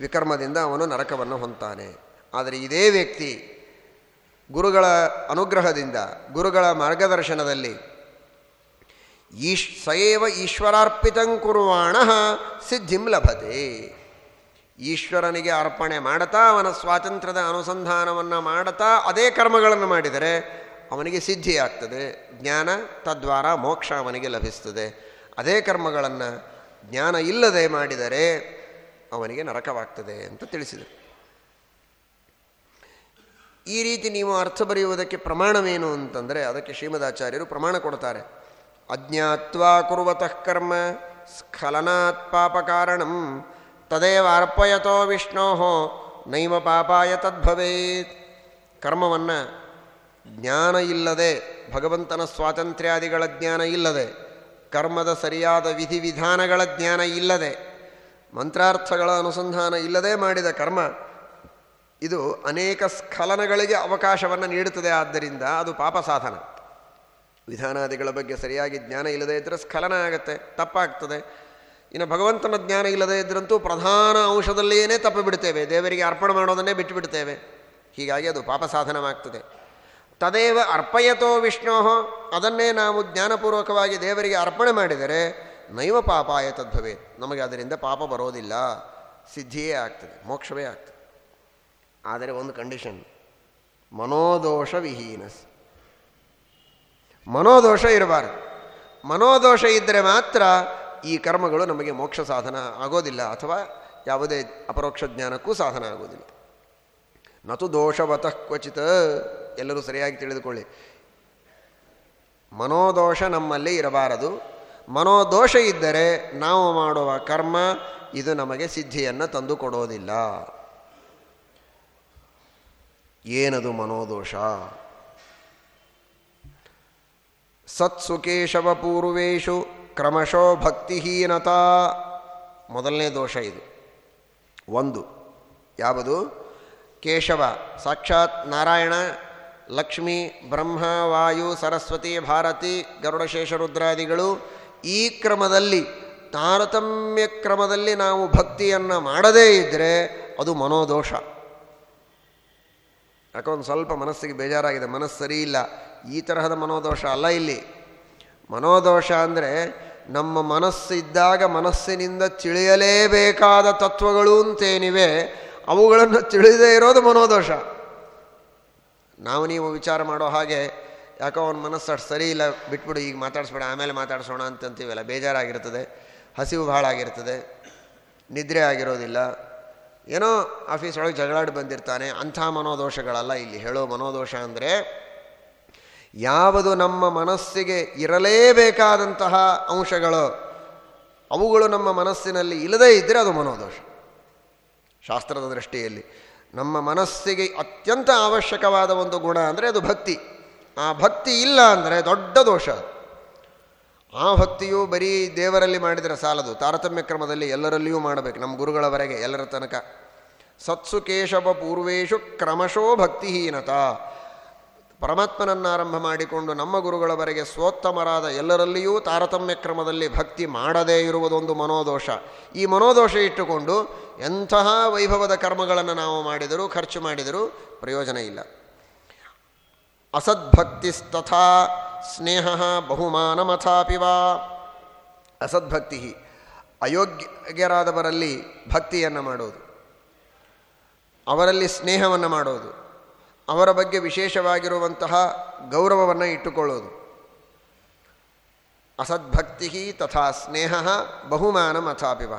ವಿಕರ್ಮದಿಂದ ಅವನು ನರಕವನ್ನು ಹೊಂತಾನೆ ಆದರೆ ಇದೇ ವ್ಯಕ್ತಿ ಗುರುಗಳ ಅನುಗ್ರಹದಿಂದ, ಗುರುಗಳ ಮಾರ್ಗದರ್ಶನದಲ್ಲಿ ಈಶ್ ಸಯೇವ ಈಶ್ವರಾರ್ಪಿತಂ ಕುರುವಾಣ ಸಿದ್ಧಿಂ ಲಭತೆ. ಈಶ್ವರನಿಗೆ ಅರ್ಪಣೆ ಮಾಡುತ್ತಾ ಅವನ ಸ್ವಾತಂತ್ರ್ಯದ ಅನುಸಂಧಾನವನ್ನು ಮಾಡುತ್ತಾ ಅದೇ ಕರ್ಮಗಳನ್ನು ಮಾಡಿದರೆ ಅವನಿಗೆ ಸಿದ್ಧಿಯಾಗ್ತದೆ. ಜ್ಞಾನ, ತದ್ವಾರ, ಮೋಕ್ಷ ಅವನಿಗೆ ಲಭಿಸ್ತದೆ. ಅದೇ ಕರ್ಮಗಳನ್ನು ಜ್ಞಾನ ಇಲ್ಲದೆ ಮಾಡಿದರೆ ಅವನಿಗೆ ನರಕವಾಗ್ತದೆ ಅಂತ ತಿಳಿಸಿದರು. ಈ ರೀತಿ ನೀವು ಅರ್ಥ ಬರೆಯುವುದಕ್ಕೆ ಪ್ರಮಾಣವೇನು ಅಂತಂದರೆ, ಅದಕ್ಕೆ ಶ್ರೀಮದಾಚಾರ್ಯರು ಪ್ರಮಾಣ ಕೊಡ್ತಾರೆ. ಅಜ್ಞಾತ್ವಾ ಕುರುವತಃ ಕರ್ಮ, ಸ್ಖಲನಾತ್ ಪಾಪಕಾರಣಂ, ತದೇವ ಅರ್ಪಯತೋ ವಿಷ್ಣೋ, ನೈವ ಪಾಪಾಯ ತದ್ಭವೇತ್. ಕರ್ಮವನ್ನು ಜ್ಞಾನ ಇಲ್ಲದೆ, ಭಗವಂತನ ಸ್ವಾತಂತ್ರ್ಯಾದಿಗಳ ಜ್ಞಾನ ಇಲ್ಲದೆ, ಕರ್ಮದ ಸರಿಯಾದ ವಿಧಿವಿಧಾನಗಳ ಜ್ಞಾನ ಇಲ್ಲದೆ, ಮಂತ್ರಾರ್ಥಗಳ ಅನುಸಂಧಾನ ಇಲ್ಲದೆ ಮಾಡಿದ ಕರ್ಮ, ಇದು ಅನೇಕ ಸ್ಖಲನಗಳಿಗೆ ಅವಕಾಶವನ್ನು ನೀಡುತ್ತದೆ. ಆದ್ದರಿಂದ ಅದು ಪಾಪ ಸಾಧನ ವಿಧಾನಾದಿಗಳ ಬಗ್ಗೆ ಸರಿಯಾಗಿ ಜ್ಞಾನ ಇಲ್ಲದೇ ಇದ್ದರೆ ಸ್ಖಲನ ಆಗುತ್ತೆ, ತಪ್ಪಾಗ್ತದೆ. ಇನ್ನು ಭಗವಂತನ ಜ್ಞಾನ ಇಲ್ಲದೇ ಇದ್ರಂತೂ ಪ್ರಧಾನ ಅಂಶದಲ್ಲಿಯೇ ತಪ್ಪು ಬಿಡ್ತೇವೆ ದೇವರಿಗೆ ಅರ್ಪಣೆ ಮಾಡೋದನ್ನೇ ಬಿಟ್ಟು ಬಿಡ್ತೇವೆ ಹೀಗಾಗಿ ಅದು ಪಾಪ ಸಾಧನವಾಗ್ತದೆ. ತದೇವ ಅರ್ಪಯತೋ ವಿಷ್ಣೋ, ಅದನ್ನೇ ನಾವು ಜ್ಞಾನಪೂರ್ವಕವಾಗಿ ದೇವರಿಗೆ ಅರ್ಪಣೆ ಮಾಡಿದರೆ ನೈವ ಪಾಪಾಯ ತದ್ಭವೇ ನಮಗೆ ಅದರಿಂದ ಪಾಪ ಬರೋದಿಲ್ಲ. ಸಿದ್ಧಿಯೇ ಆಗ್ತದೆ, ಮೋಕ್ಷವೇ ಆಗ್ತದೆ. ಆದರೆ ಒಂದು ಕಂಡೀಷನ್, ಮನೋದೋಷ ವಿಹೀನಸ್. ಮನೋದೋಷ ಇರಬಾರದು. ಮನೋದೋಷ ಇದ್ದರೆ ಮಾತ್ರ ಈ ಕರ್ಮಗಳು ನಮಗೆ ಮೋಕ್ಷ ಸಾಧನ ಆಗೋದಿಲ್ಲ ಅಥವಾ ಯಾವುದೇ ಅಪರೋಕ್ಷ ಜ್ಞಾನಕ್ಕೂ ಸಾಧನ ಆಗೋದಿಲ್ಲ. ನತು ದೋಷವತಃ ಕ್ವಚಿತ. ಎಲ್ಲರೂ ಸರಿಯಾಗಿ ತಿಳಿದುಕೊಳ್ಳಿ. ಮನೋದೋಷ ನಮ್ಮಲ್ಲಿ ಇರಬಾರದು. ಮನೋದೋಷ ಇದ್ದರೆ ನಾವು ಮಾಡುವ ಕರ್ಮ ಇದು ನಮಗೆ ಸಿದ್ಧಿಯನ್ನು ತಂದು ಕೊಡೋದಿಲ್ಲ. ಏನದು ಮನೋದೋಷ? ಸತ್ಸುಕೇಶವ ಪೂರ್ವೇಶು ಕ್ರಮಶೋ ಭಕ್ತಿಹೀನತಾ. ಮೊದಲನೇ ದೋಷ ಇದು. ಒಂದು, ಯಾವುದು? ಕೇಶವ, ಸಾಕ್ಷಾತ್ ನಾರಾಯಣ, ಲಕ್ಷ್ಮಿ, ಬ್ರಹ್ಮ, ವಾಯು, ಸರಸ್ವತಿ, ಭಾರತಿ ಗರುಡಶೇಷರುದ್ರಾದಿಗಳು ಈ ಕ್ರಮದಲ್ಲಿ, ತಾರತಮ್ಯ ಕ್ರಮದಲ್ಲಿ ನಾವು ಭಕ್ತಿಯನ್ನು ಮಾಡದೇ ಇದ್ದರೆ ಅದು ಮನೋದೋಷ. ಯಾಕೋ ಒಂದು ಸ್ವಲ್ಪ ಮನಸ್ಸಿಗೆ ಬೇಜಾರಾಗಿದೆ, ಮನಸ್ಸು ಸರಿ ಇಲ್ಲ ಈ ತರಹದ ಮನೋದೋಷ ಅಲ್ಲ ಇಲ್ಲಿ. ಮನೋದೋಷ ಅಂದರೆ ನಮ್ಮ ಮನಸ್ಸಿದ್ದಾಗ ಮನಸ್ಸಿನಿಂದ ತಿಳಿಯಲೇಬೇಕಾದ ತತ್ವಗಳು ಅಂತೇನಿವೆ, ಅವುಗಳನ್ನು ತಿಳಿದೇ ಇರೋದು ಮನೋದೋಷ. ನಾವು ನೀವು ವಿಚಾರ ಮಾಡೋ ಹಾಗೆ, ಯಾಕೋ ಅವನ ಮನಸ್ಸು ಅಷ್ಟು ಸರಿ ಇಲ್ಲ ಬಿಟ್ಬಿಡು, ಈಗ ಮಾತಾಡಿಸ್ಬೇಡ, ಆಮೇಲೆ ಮಾತಾಡಿಸೋಣ ಅಂತಂತೀವಲ್ಲ, ಬೇಜಾರಾಗಿರ್ತದೆ, ಹಸಿವು ಭಾಳ ಆಗಿರ್ತದೆ, ನಿದ್ರೆ ಆಗಿರೋದಿಲ್ಲ. ಏನೋ ಆಫೀಸ್ ಒಳಗೆ ಜಗಳಾಡಿ ಬಂದಿರ್ತಾನೆ, ಅಂಥ ಮನೋದೋಷಗಳಲ್ಲ ಇಲ್ಲಿ. ಹೇಳೋ ಮನೋದೋಷ ಅಂದರೆ, ಯಾವುದು ನಮ್ಮ ಮನಸ್ಸಿಗೆ ಇರಲೇಬೇಕಾದಂತಹ ಅಂಶಗಳು, ಅವುಗಳು ನಮ್ಮ ಮನಸ್ಸಿನಲ್ಲಿ ಇಲ್ಲದೇ ಇದ್ದರೆ ಅದು ಮನೋದೋಷ. ಶಾಸ್ತ್ರದ ದೃಷ್ಟಿಯಲ್ಲಿ ನಮ್ಮ ಮನಸ್ಸಿಗೆ ಅತ್ಯಂತ ಅವಶ್ಯಕವಾದ ಒಂದು ಗುಣ ಅಂದರೆ ಅದು ಭಕ್ತಿ. ಆ ಭಕ್ತಿ ಇಲ್ಲ ಅಂದರೆ ದೊಡ್ಡ ದೋಷ ಆ ಭಕ್ತಿಯು ಬರೀ ದೇವರಲ್ಲಿ ಮಾಡಿದರೆ ಸಾಲದು. ತಾರತಮ್ಯ ಕ್ರಮದಲ್ಲಿ ಎಲ್ಲರಲ್ಲಿಯೂ ಮಾಡಬೇಕು. ನಮ್ಮ ಗುರುಗಳವರೆಗೆ ಎಲ್ಲರ ತನಕ. ಸತ್ಸು ಕೇಶವ ಪೂರ್ವೇಶು ಕ್ರಮಶೋ ಭಕ್ತಿಹೀನತ. ಪರಮಾತ್ಮನನ್ನು ಆರಂಭ ಮಾಡಿಕೊಂಡು ನಮ್ಮ ಗುರುಗಳವರೆಗೆ ಸ್ವೋತ್ತಮರಾದ ಎಲ್ಲರಲ್ಲಿಯೂ ತಾರತಮ್ಯ ಕ್ರಮದಲ್ಲಿ ಭಕ್ತಿ ಮಾಡದೇ ಇರುವುದೊಂದು ಮನೋದೋಷ. ಈ ಮನೋದೋಷ ಇಟ್ಟುಕೊಂಡು ಎಂತಹ ವೈಭವದ ಕರ್ಮಗಳನ್ನು ನಾವು ಮಾಡಿದರೂ, ಖರ್ಚು ಮಾಡಿದರೂ ಪ್ರಯೋಜನ ಇಲ್ಲ. ಅಸದ್ಭಕ್ತಿಸ್ತಥಾ ಸ್ನೇಹ ಬಹುಮಾನಮಥಾಪಿ ವಾ. ಅಸದ್ಭಕ್ತಿ ಅಯೋಗ್ಯರಾದವರಲ್ಲಿ ಭಕ್ತಿಯನ್ನು ಮಾಡೋದು. ಅವರಲ್ಲಿ ಸ್ನೇಹವನ್ನು ಮಾಡೋದು. ಅವರ ಬಗ್ಗೆ ವಿಶೇಷವಾಗಿರುವಂತಹ ಗೌರವವನ್ನು ಇಟ್ಟುಕೊಳ್ಳೋದು. ಅಸದ್ಭಕ್ತಿ ತಥಾ ಸ್ನೇಹ ಬಹುಮಾನ ಅಥಾಪಿವ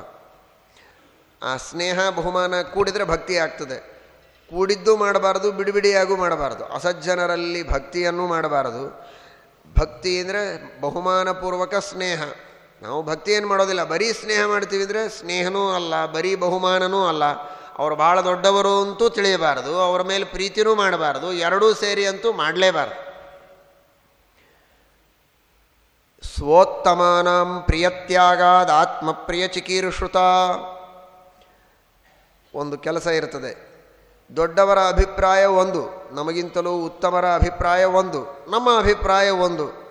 ಆ ಸ್ನೇಹ, ಬಹುಮಾನ ಕೂಡಿದರೆ ಭಕ್ತಿ ಆಗ್ತದೆ. ಕೂಡಿದ್ದು ಮಾಡಬಾರದು, ಬಿಡಿಬಿಡಿಯಾಗೂ ಮಾಡಬಾರದು. ಅಸಜ್ಜನರಲ್ಲಿ ಭಕ್ತಿಯನ್ನು ಮಾಡಬಾರದು. ಭಕ್ತಿ ಅಂದರೆ ಬಹುಮಾನಪೂರ್ವಕ ಸ್ನೇಹ. ನಾವು ಭಕ್ತಿ ಏನು ಮಾಡೋದಿಲ್ಲ, ಬರೀ ಸ್ನೇಹ ಮಾಡ್ತೀವಿ ಅಂದರೆ ಸ್ನೇಹನೂ ಅಲ್ಲ, ಬರೀ ಬಹುಮಾನನೂ ಅಲ್ಲ. ಅವರು ಭಾಳ ದೊಡ್ಡವರು ಅಂತೂ ತಿಳಿಯಬಾರದು, ಅವರ ಮೇಲೆ ಪ್ರೀತಿನೂ ಮಾಡಬಾರದು, ಎರಡೂ ಸೇರಿ ಅಂತೂ ಮಾಡಲೇಬಾರದು. ಸ್ವೋತ್ತಮಾನಾಂ ಪ್ರಿಯತ್ಯಾಗಾದ ಆತ್ಮಪ್ರಿಯ ಚಿಕೀರ್ಷುತ ಒಂದು ಕೆಲಸ ಇರ್ತದೆ. ದೊಡ್ಡವರ ಅಭಿಪ್ರಾಯ ಒಂದು, ನಮಗಿಂತಲೂ ಉತ್ತಮರ ಅಭಿಪ್ರಾಯ ಒಂದು, ನಮ್ಮ ಅಭಿಪ್ರಾಯ ಒಂದು.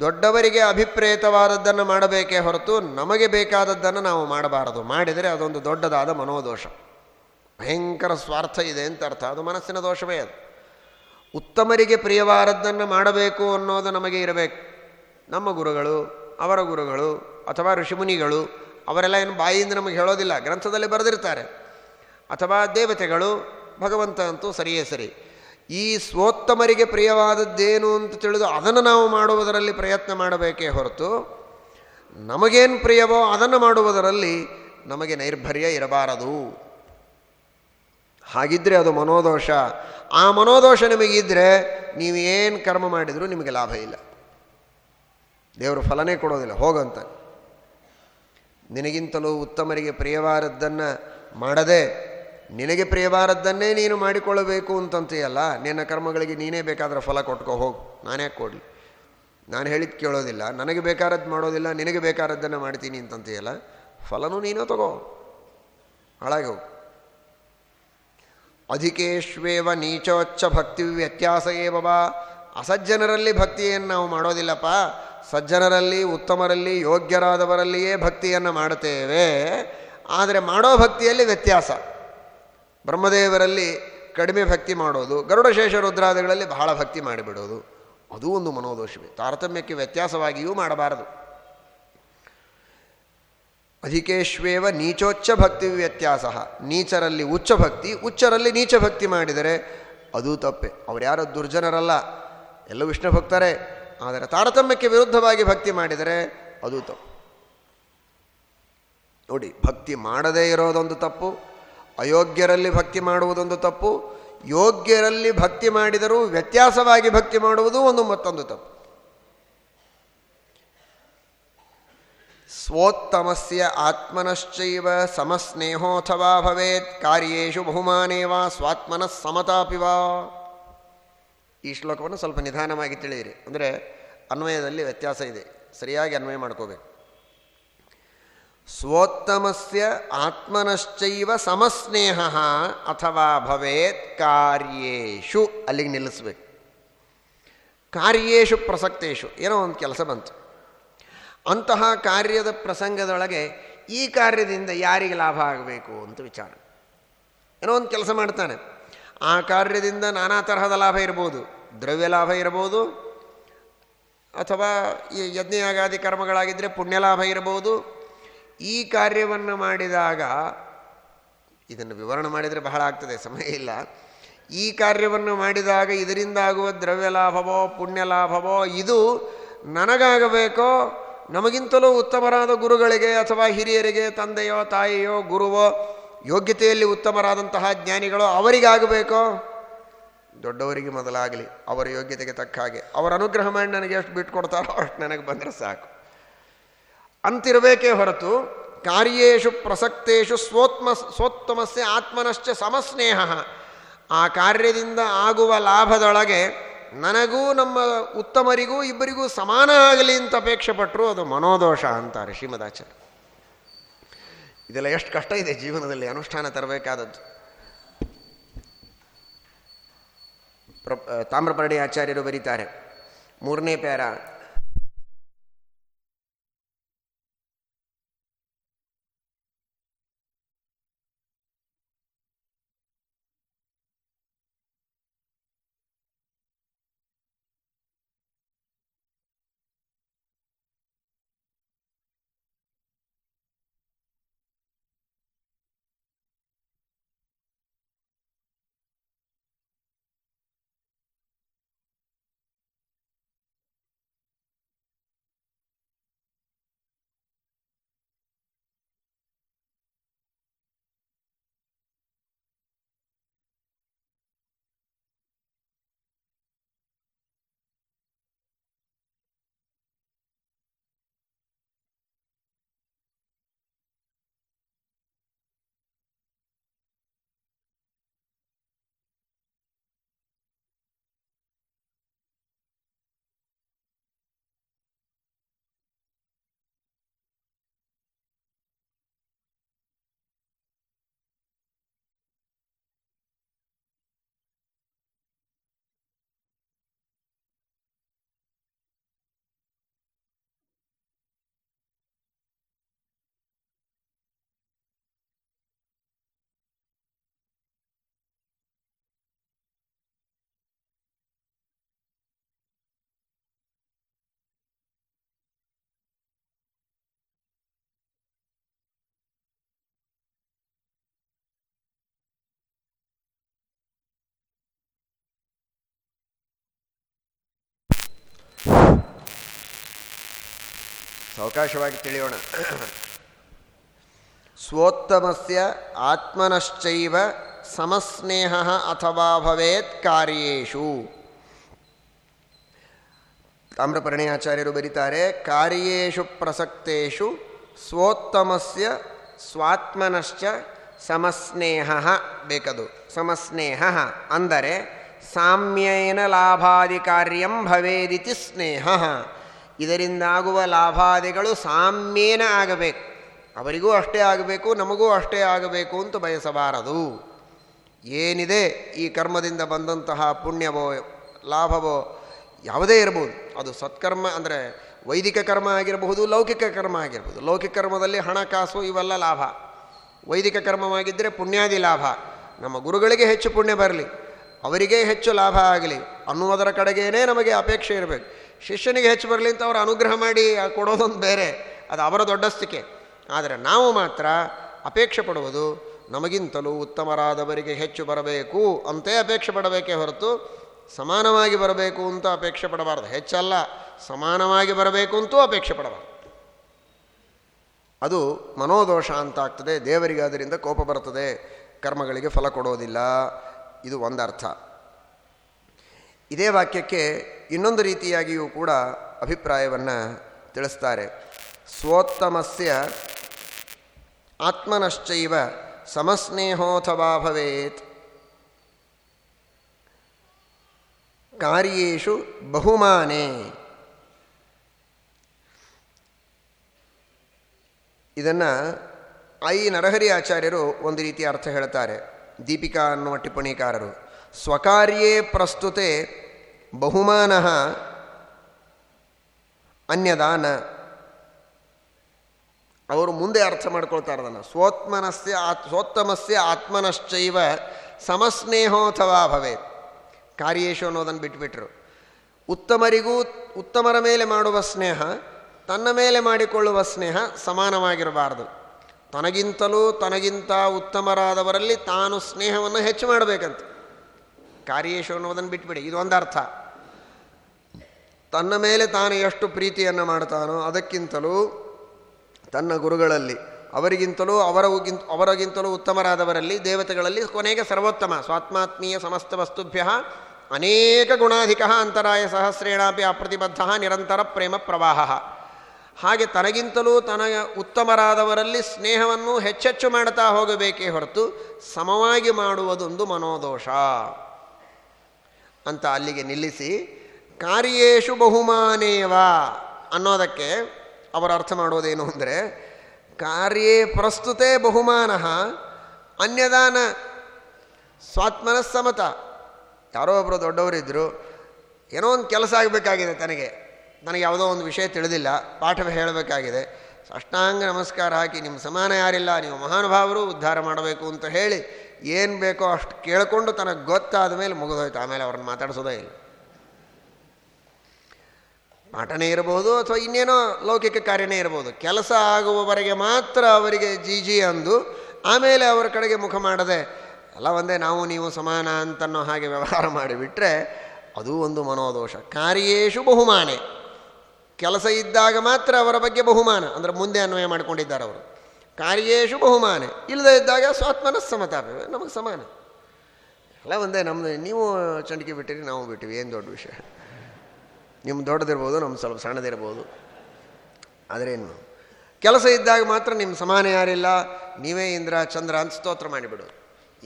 ದೊಡ್ಡವರಿಗೆ ಅಭಿಪ್ರೇತವಾದದ್ದನ್ನು ಮಾಡಬೇಕೇ ಹೊರತು ನಮಗೆ ಬೇಕಾದದ್ದನ್ನು ನಾವು ಮಾಡಬಾರದು. ಮಾಡಿದರೆ ಅದೊಂದು ದೊಡ್ಡದಾದ ಮನೋದೋಷ. ಭಯಂಕರ ಸ್ವಾರ್ಥ ಇದೆ ಅಂತ ಅರ್ಥ. ಅದು ಮನಸ್ಸಿನ ದೋಷವೇ ಅದು. ಉತ್ತಮರಿಗೆ ಪ್ರಿಯವಾದದ್ದನ್ನು ಮಾಡಬೇಕು ಅನ್ನೋದು ನಮಗೆ ಇರಬೇಕು. ನಮ್ಮ ಗುರುಗಳು, ಅವರ ಗುರುಗಳು, ಅಥವಾ ಋಷಿಮುನಿಗಳು, ಅವರೆಲ್ಲ ಏನು ಬಾಯಿಯಿಂದ ನಮಗೆ ಹೇಳೋದಿಲ್ಲ, ಗ್ರಂಥದಲ್ಲಿ ಬರೆದಿರ್ತಾರೆ. ಅಥವಾ ದೇವತೆಗಳು ಭಗವಂತ ಅಂತೂ ಸರಿಯೇ ಸರಿ. ಈ ಸ್ವೋತ್ತಮರಿಗೆ ಪ್ರಿಯವಾದದ್ದೇನು ಅಂತ ತಿಳಿದು ಅದನ್ನು ನಾವು ಮಾಡುವುದರಲ್ಲಿ ಪ್ರಯತ್ನ ಮಾಡಬೇಕೇ ಹೊರತು, ನಮಗೇನು ಪ್ರಿಯವೋ ಅದನ್ನು ಮಾಡುವುದರಲ್ಲಿ ನಮಗೆ ನೈರ್ಭರ್ಯ ಇರಬಾರದು. ಹಾಗಿದ್ದರೆ ಅದು ಮನೋದೋಷ. ಆ ಮನೋದೋಷ ನಿಮಗಿದ್ದರೆ ನೀವೇನು ಕರ್ಮ ಮಾಡಿದರೂ ನಿಮಗೆ ಲಾಭ ಇಲ್ಲ. ದೇವರು ಫಲನೇ ಕೊಡೋದಿಲ್ಲ ಹೋಗಂತ ನಿನಗಿಂತಲೂ ಉತ್ತಮರಿಗೆ ಪ್ರಿಯವಾದದ್ದನ್ನು ಮಾಡದೆ ನಿನಗೆ ಪ್ರಿಯವಾರದ್ದನ್ನೇ ನೀನು ಮಾಡಿಕೊಳ್ಳಬೇಕು ಅಂತಂತೀಯಲ್ಲ, ನಿನ್ನ ಕರ್ಮಗಳಿಗೆ ನೀನೇ ಬೇಕಾದ್ರೆ ಫಲ ಕೊಟ್ಕೋ, ಹೋಗು. ನಾನೇ ಕೊಡಲಿ? ನಾನು ಹೇಳಿದ್ದು ಕೇಳೋದಿಲ್ಲ. ನನಗೆ ಬೇಕಾರದ್ದು ಮಾಡೋದಿಲ್ಲ, ನಿನಗೆ ಬೇಕಾರದ್ದನ್ನು ಮಾಡ್ತೀನಿ ಅಂತಂತೀಯಲ್ಲ, ಫಲನೂ ನೀನೋ ತಗೋ. ಹಾಳಾಗಿ ಹೋಗು. ಅಧಿಕೇಶ್ವೇವ ನೀಚೋಚ್ಚ ಭಕ್ತಿ ವ್ಯತ್ಯಾಸ ಏವವ? ಅಸಜ್ಜನರಲ್ಲಿ ಭಕ್ತಿಯನ್ನು ನಾವು ಮಾಡೋದಿಲ್ಲಪ್ಪ. ಸಜ್ಜನರಲ್ಲಿ, ಉತ್ತಮರಲ್ಲಿ, ಯೋಗ್ಯರಾದವರಲ್ಲಿಯೇ ಭಕ್ತಿಯನ್ನು ಮಾಡುತ್ತೇವೆ. ಆದರೆ ಮಾಡೋ ಭಕ್ತಿಯಲ್ಲಿ ವ್ಯತ್ಯಾಸ. ಬ್ರಹ್ಮದೇವರಲ್ಲಿ ಕಡಿಮೆ ಭಕ್ತಿ ಮಾಡೋದು, ಗರುಡ ಶೇಷ ರುದ್ರಾದಿಗಳಲ್ಲಿ ಬಹಳ ಭಕ್ತಿ ಮಾಡಿಬಿಡೋದು, ಅದು ಒಂದು ಮನೋದೋಷವೇ. ತಾರತಮ್ಯಕ್ಕೆ ವ್ಯತ್ಯಾಸವಾಗಿಯೂ ಮಾಡಬಾರದು. ಅಧಿಕೇಶ್ವೇವ ನೀಚೋಚ್ಚ ಭಕ್ತಿ ವ್ಯತ್ಯಾಸ. ನೀಚರಲ್ಲಿ ಉಚ್ಚ ಭಕ್ತಿ, ಉಚ್ಚರಲ್ಲಿ ನೀಚ ಭಕ್ತಿ ಮಾಡಿದರೆ ಅದು ತಪ್ಪೆ. ಅವ್ರು ಯಾರೋ ದುರ್ಜನರಲ್ಲ, ಎಲ್ಲ ವಿಷ್ಣು ಭಕ್ತರೇ. ಆದರೆ ತಾರತಮ್ಯಕ್ಕೆ ವಿರುದ್ಧವಾಗಿ ಭಕ್ತಿ ಮಾಡಿದರೆ ಅದು ತಪ್ಪು. ನೋಡಿ, ಭಕ್ತಿ ಮಾಡದೇ ಇರೋದೊಂದು ತಪ್ಪು ಅಯೋಗ್ಯರಲ್ಲಿ ಭಕ್ತಿ ಮಾಡುವುದೊಂದು ತಪ್ಪು, ಯೋಗ್ಯರಲ್ಲಿ ಭಕ್ತಿ ಮಾಡಿದರೂ ವ್ಯತ್ಯಾಸವಾಗಿ ಭಕ್ತಿ ಮಾಡುವುದು ಒಂದು ಮತ್ತೊಂದು ತಪ್ಪು. ಸ್ವೋತ್ತಮಸ್ಯ ಆತ್ಮನಶ್ಚೈವ ಸಮಸ್ನೇಹೋಥವಾ ಭವೇತ್ ಕಾರ್ಯೇಶು ಬಹುಮಾನೇವ ಸ್ವಾತ್ಮನ ಸಮತಾಪಿ ವಾ ಈ ಶ್ಲೋಕವನ್ನು ಸ್ವಲ್ಪ ನಿಧಾನವಾಗಿ ತಿಳಿಯಿರಿ. ಅಂದರೆ ಅನ್ವಯದಲ್ಲಿ ವ್ಯತ್ಯಾಸ ಇದೆ. ಸರಿಯಾಗಿ ಅನ್ವಯ ಮಾಡ್ಕೋಬೇಕು. ಸ್ವೋತ್ತಮಸ್ಯ ಆತ್ಮನಶ್ಚೈವ ಸಮಸ್ನೇಹ ಅಥವಾ ಭವೇತ್ ಕಾರ್ಯೇಶು, ಅಲ್ಲಿಗೆ ನಿಲ್ಲಿಸ್ಬೇಕು. ಕಾರ್ಯೇಶು ಪ್ರಸಕ್ತೇಶು, ಏನೋ ಒಂದು ಕೆಲಸ ಬಂತು. ಅಂತಹ ಕಾರ್ಯದ ಪ್ರಸಂಗದೊಳಗೆ ಈ ಕಾರ್ಯದಿಂದ ಯಾರಿಗೆ ಲಾಭ ಆಗಬೇಕು ಅಂತ ವಿಚಾರ. ಏನೋ ಒಂದು ಕೆಲಸ ಮಾಡ್ತಾನೆ. ಆ ಕಾರ್ಯದಿಂದ ನಾನಾ ತರಹದ ಲಾಭ ಇರ್ಬೋದು. ದ್ರವ್ಯ ಲಾಭ ಇರ್ಬೋದು. ಅಥವಾ ಈ ಯಜ್ಞಯಾಗಾದಿ ಕರ್ಮಗಳಾಗಿದ್ದರೆ ಪುಣ್ಯ ಲಾಭ ಇರಬಹುದು ಈ ಕಾರ್ಯವನ್ನು ಮಾಡಿದಾಗ, ಇದನ್ನು ವಿವರಣೆ ಮಾಡಿದರೆ ಬಹಳ ಆಗ್ತದೆ, ಸಮಯ ಇಲ್ಲ. ಈ ಕಾರ್ಯವನ್ನು ಮಾಡಿದಾಗ ಇದರಿಂದ ಆಗುವ ದ್ರವ್ಯ ಲಾಭವೋ ಪುಣ್ಯ ಲಾಭವೋ ಇದು ನನಗಾಗಬೇಕೋ, ನಮಗಿಂತಲೂ ಉತ್ತಮರಾದ ಗುರುಗಳಿಗೆ ಅಥವಾ ಹಿರಿಯರಿಗೆ, ತಂದೆಯೋ, ತಾಯಿಯೋ, ಗುರುವೋ, ಯೋಗ್ಯತೆಯಲ್ಲಿ ಉತ್ತಮರಾದಂತಹ ಜ್ಞಾನಿಗಳು ಅವರಿಗಾಗಬೇಕೋ? ದೊಡ್ಡವರಿಗೆ ಮೊದಲಾಗಲಿ, ಅವರ ಯೋಗ್ಯತೆಗೆ ತಕ್ಕ ಹಾಗೆ. ಅವರ ಅನುಗ್ರಹ ಮಾಡಿ ನನಗೆ ಎಷ್ಟು ಬಿಟ್ಕೊಡ್ತಾರೋ ಅಷ್ಟು ನನಗೆ ಬಂದರೆ ಸಾಕು. ಅಂತಿರಬೇಕೇ ಹೊರತು ಕಾರ್ಯೇಶು ಪ್ರಸಕ್ತೇಶು ಸ್ವೋತ್ಮ ಸ್ವೋತ್ತಮಸ್ಯ ಆತ್ಮನಶ್ಚ ಸಮಸ್ನೇಹ. ಆ ಕಾರ್ಯದಿಂದ ಆಗುವ ಲಾಭದೊಳಗೆ ನನಗೂ ನಮ್ಮ ಉತ್ತಮರಿಗೂ ಇಬ್ಬರಿಗೂ ಸಮಾನ ಆಗಲಿ ಅಂತ ಅಪೇಕ್ಷೆ ಪಟ್ಟರು ಅದು ಮನೋದೋಷ ಅಂತಾರೆ ಶ್ರೀಮದಾಚಾರ್ಯ. ಇದೆಲ್ಲ ಎಷ್ಟು ಕಷ್ಟ ಇದೆ ಜೀವನದಲ್ಲಿ ಅನುಷ್ಠಾನ ತರಬೇಕಾದದ್ದು. ಪ್ರ ತಾಮ್ರಪರ್ಣಿ ಆಚಾರ್ಯರು ಬರೀತಾರೆ, ಮೂರನೇ ಪ್ಯಾರ ಸಾವಕಾಶವಾಗಿ ತಿಳಿಯೋಣ. ಸ್ವೋತ್ತಮಸ್ಯ ಆತ್ಮನಶ್ಚೈವ ಸಮಸ್ನೇಹ ಅಥವಾ ಭವೇತ್ ಕಾರ್ಯೇಶು ತಾಮ್ರಪರ್ಣಿ ಆಚಾರ್ಯರು ಬರೀತಾರೆ ಕಾರ್ಯೇಶು ಪ್ರಸಕ್ತೇಶು ಸ್ವೋತ್ತಮಸ್ಯ ಸ್ವಾತ್ಮನಶ್ಚ ಸಮಸ್ನೇಹ ಬೇಕದು. ಸಮಸ್ನೇಹ ಅಂದರೆ ಸಾಮ್ಯೇನ ಲಾಭಾದಿ ಕಾರ್ಯಂ ಭವೇದಿತಿ ಸ್ನೇಹ. ಇದರಿಂದಾಗುವ ಲಾಭಾದಿಗಳು ಸಾಮ್ಯೇನ ಆಗಬೇಕು. ಅವರಿಗೂ ಅಷ್ಟೇ ಆಗಬೇಕು, ನಮಗೂ ಅಷ್ಟೇ ಆಗಬೇಕು ಅಂತ ಬಯಸಬಾರದು. ಏನಿದೆ ಈ ಕರ್ಮದಿಂದ ಬಂದಂತಹ ಪುಣ್ಯವೋ, ಲಾಭವೋ, ಯಾವುದೇ ಇರ್ಬೋದು. ಅದು ಸತ್ಕರ್ಮ ಅಂದರೆ ವೈದಿಕ ಕರ್ಮ ಆಗಿರಬಹುದು, ಲೌಕಿಕ ಕರ್ಮ ಆಗಿರ್ಬೋದು ಲೌಕಿಕ ಕರ್ಮದಲ್ಲಿ ಹಣಕಾಸು ಇವೆಲ್ಲ ಲಾಭ. ವೈದಿಕ ಕರ್ಮವಾಗಿದ್ದರೆ ಪುಣ್ಯಾದಿ ಲಾಭ. ನಮ್ಮ ಗುರುಗಳಿಗೆ ಹೆಚ್ಚು ಪುಣ್ಯ ಬರಲಿ. ಅವರಿಗೆ ಹೆಚ್ಚು ಲಾಭ ಆಗಲಿ. ಅನ್ನುವುದರ ಕಡೆಗೇನೇ ನಮಗೆ ಅಪೇಕ್ಷೆ ಇರಬೇಕು. ಶಿಷ್ಯನಿಗೆ ಹೆಚ್ಚು ಬರಲಿ ಅಂತ ಅವರು ಅನುಗ್ರಹ ಮಾಡಿ ಕೊಡೋದೊಂದು ಬೇರೆ, ಅದು ಅವರ ದೊಡ್ಡಸ್ತಿಕೆ. ಆದರೆ ನಾವು ಮಾತ್ರ ಅಪೇಕ್ಷೆ ಪಡುವುದು ನಮಗಿಂತಲೂ ಉತ್ತಮರಾದವರಿಗೆ ಹೆಚ್ಚು ಬರಬೇಕು ಅಂತೇ ಅಪೇಕ್ಷೆ ಪಡಬೇಕೇ ಹೊರತು ಸಮಾನವಾಗಿ ಬರಬೇಕು ಅಂತ ಅಪೇಕ್ಷೆ ಪಡಬಾರ್ದು. ಹೆಚ್ಚಲ್ಲ, ಸಮಾನವಾಗಿ ಬರಬೇಕು ಅಂತೂ ಅಪೇಕ್ಷೆ ಪಡಬಾರ್ದು. ಅದು ಮನೋದೋಷ ಅಂತ ಆಗ್ತದೆ ದೇವರಿಗೆ ಅದರಿಂದ ಕೋಪ ಬರ್ತದೆ, ಕರ್ಮಗಳಿಗೆ ಫಲ ಕೊಡೋದಿಲ್ಲ. ಇದು ಒಂದರ್ಥ. ಇದೇ ವಾಕ್ಯಕ್ಕೆ ಇನ್ನೊಂದು ರೀತಿಯಾಗಿಯೂ ಕೂಡ ಅಭಿಪ್ರಾಯವನ್ನು ತಿಳಿಸ್ತಾರೆ. ಸ್ವೋತ್ತಮಸ್ಯ ಆತ್ಮನಶ್ಚೈವ ಸಮಸ್ನೇಹೋಥವಾ ಭವೇತ್ ಕಾರ್ಯೇಶು ಬಹುಮಾನೇ. ಇದನ್ನು ಐ ನರಹರಿ ಆಚಾರ್ಯರು ಒಂದು ರೀತಿಯ ಅರ್ಥ ಹೇಳ್ತಾರೆ. ದೀಪಿಕಾ ಅನ್ನುವ ಟಿಪ್ಪಣಿಕಾರರು. ಸ್ವಕಾರ್ಯೇ ಪ್ರಸ್ತುತೆ ಬಹುಮಾನ ಅನ್ಯದಾನ. ಅವರು ಮುಂದೆ ಅರ್ಥ ಮಾಡ್ಕೊಳ್ತಾರೆ ಅದನ್ನು ಸ್ವೋತ್ಮನಸ್ಯ ಆತ್, ಸ್ವೋತ್ತಮಸ್ಯ ಆತ್ಮನಶ್ಚೈವ ಸಮಸ್ನೇಹೋಥವಾ ಭವೇತ್. ಕಾರ್ಯೇಶು ಅನ್ನೋದನ್ನು ಬಿಟ್ಬಿಟ್ರು. ಉತ್ತಮರಿಗೂ ಉತ್ತಮರ ಮೇಲೆ ಮಾಡುವ ಸ್ನೇಹ, ತನ್ನ ಮೇಲೆ ಮಾಡಿಕೊಳ್ಳುವ ಸ್ನೇಹ ಸಮಾನವಾಗಿರಬಾರದು. ತನಗಿಂತಲೂ ತನಗಿಂತ ಉತ್ತಮರಾದವರಲ್ಲಿ ತಾನು ಸ್ನೇಹವನ್ನು ಹೆಚ್ಚು ಮಾಡಬೇಕಂತ. ಕಾರ್ಯೇಶು ಅನ್ನೋದನ್ನು ಬಿಟ್ಬಿಡಿ. ಇದು ಒಂದು ಅರ್ಥ. ತನ್ನ ಮೇಲೆ ತಾನು ಎಷ್ಟು ಪ್ರೀತಿಯನ್ನು ಮಾಡ್ತಾನೋ ಅದಕ್ಕಿಂತಲೂ ತನ್ನ ಗುರುಗಳಲ್ಲಿ, ಅವರಿಗಿಂತಲೂ ಅವರಗಿಂತ ಅವರಿಗಿಂತಲೂ ಉತ್ತಮರಾದವರಲ್ಲಿ, ದೇವತೆಗಳಲ್ಲಿ ಕೊನೆಗೆ ಸರ್ವೋತ್ತಮ. ಸ್ವಾತ್ಮಾತ್ಮೀಯ ಸಮಸ್ತ ವಸ್ತುಭ್ಯ ಅನೇಕ ಗುಣಾಧಿಕ ಅಂತರಾಯ ಸಹಸ್ರೇಣಾಪಿ ಅಪ್ರತಿಬದ್ಧ ನಿರಂತರ ಪ್ರೇಮ ಪ್ರವಾಹ. ಹಾಗೆ ತನಗಿಂತಲೂ ತನ ಉತ್ತಮರಾದವರಲ್ಲಿ ಸ್ನೇಹವನ್ನು ಹೆಚ್ಚೆಚ್ಚು ಮಾಡ್ತಾ ಹೋಗಬೇಕೇ ಹೊರತು ಸಮವಾಗಿ ಮಾಡುವುದೊಂದು ಮನೋದೋಷ. ಅಂತ ಅಲ್ಲಿಗೆ ನಿಲ್ಲಿಸಿ, ಕಾರ್ಯೇಶು ಬಹುಮಾನೇವ ಅನ್ನೋದಕ್ಕೆ ಅವರು ಅರ್ಥ ಮಾಡೋದೇನು ಅಂದರೆ, ಕಾರ್ಯೇ ಪ್ರಸ್ತುತೆ ಬಹುಮಾನ, ಅನ್ಯದಾನ ಸ್ವಾತ್ಮನಸ್ಸಮತ ಯಾರೋ ಒಬ್ಬರು ದೊಡ್ಡವರಿದ್ದರು ಏನೋ ಒಂದು ಕೆಲಸ ಆಗಬೇಕಾಗಿದೆ ತನಗೆ. ನನಗೆ ಯಾವುದೋ ಒಂದು ವಿಷಯ ತಿಳಿದಿಲ್ಲ, ಪಾಠ ಹೇಳಬೇಕಾಗಿದೆ. ಅಷ್ಟಾಂಗ ನಮಸ್ಕಾರ ಹಾಕಿ, ನಿಮ್ಮ ಸಮಾನ ಯಾರಿಲ್ಲ, ನೀವು ಮಹಾನುಭಾವರು ಉದ್ಧಾರ ಮಾಡಬೇಕು ಅಂತ ಹೇಳಿ ಏನು ಬೇಕೋ ಅಷ್ಟು ಕೇಳಿಕೊಂಡು ತನಗೆ ಗೊತ್ತಾದ ಮೇಲೆ ಮುಗಿದೋಯ್ತು. ಆಮೇಲೆ ಅವ್ರನ್ನ ಮಾತಾಡಿಸೋದೇ ಇಲ್ಲ. ಪಾಠನೇ ಇರಬಹುದು ಅಥವಾ ಇನ್ನೇನೋ ಲೌಕಿಕ ಕಾರ್ಯನೇ ಇರಬಹುದು ಕೆಲಸ ಆಗುವವರೆಗೆ ಮಾತ್ರ ಅವರಿಗೆ ಜಿ ಜಿ ಅಂದು, ಆಮೇಲೆ ಅವರ ಕಡೆಗೆ ಮುಖ ಮಾಡದೆ ಎಲ್ಲ ಒಂದೇ ನಾವು ನೀವು ಸಮಾನ ಅಂತನ್ನೋ ಹಾಗೆ ವ್ಯವಹಾರ ಮಾಡಿಬಿಟ್ರೆ ಅದು ಒಂದು ಮನೋದೋಷ. ಕಾರ್ಯೇಶು ಬಹುಮಾನೆ. ಕೆಲಸ ಇದ್ದಾಗ ಮಾತ್ರ ಅವರ ಬಗ್ಗೆ ಬಹುಮಾನ. ಅಂದರೆ ಮುಂದೆ ಅನ್ವಯ ಮಾಡಿಕೊಂಡಿದ್ದಾರೆ ಅವರು. ಕಾರ್ಯೇಶು ಬಹುಮಾನ. ಇಲ್ಲದೇ ಇದ್ದಾಗ ಸ್ವಾತ್ಮನ ಸಮತಾಪ ನಮಗೆ ಸಮಾನ. ಎಲ್ಲ ಒಂದೇ ನಮ್ಮದು ನೀವು ಚಂಡಿಕೆ ಬಿಟ್ಟಿರಿ, ನಾವು ಬಿಟ್ಟಿವಿ. ಏನು ದೊಡ್ಡ ವಿಷಯ? ನಿಮ್ಮ ದೊಡ್ಡದಿರ್ಬೋದು ನಮ್ಮ ಸ್ವಲ್ಪ ಸಣ್ಣದಿರ್ಬೋದು. ಆದರೇನು ಕೆಲಸ ಇದ್ದಾಗ ಮಾತ್ರ ನಿಮ್ಮ ಸಮಾನ ಯಾರಿಲ್ಲ? ನೀವೇ ಇಂದ್ರ, ಚಂದ್ರ ಅಂತ ಸ್ತೋತ್ರ ಮಾಡಿಬಿಡು.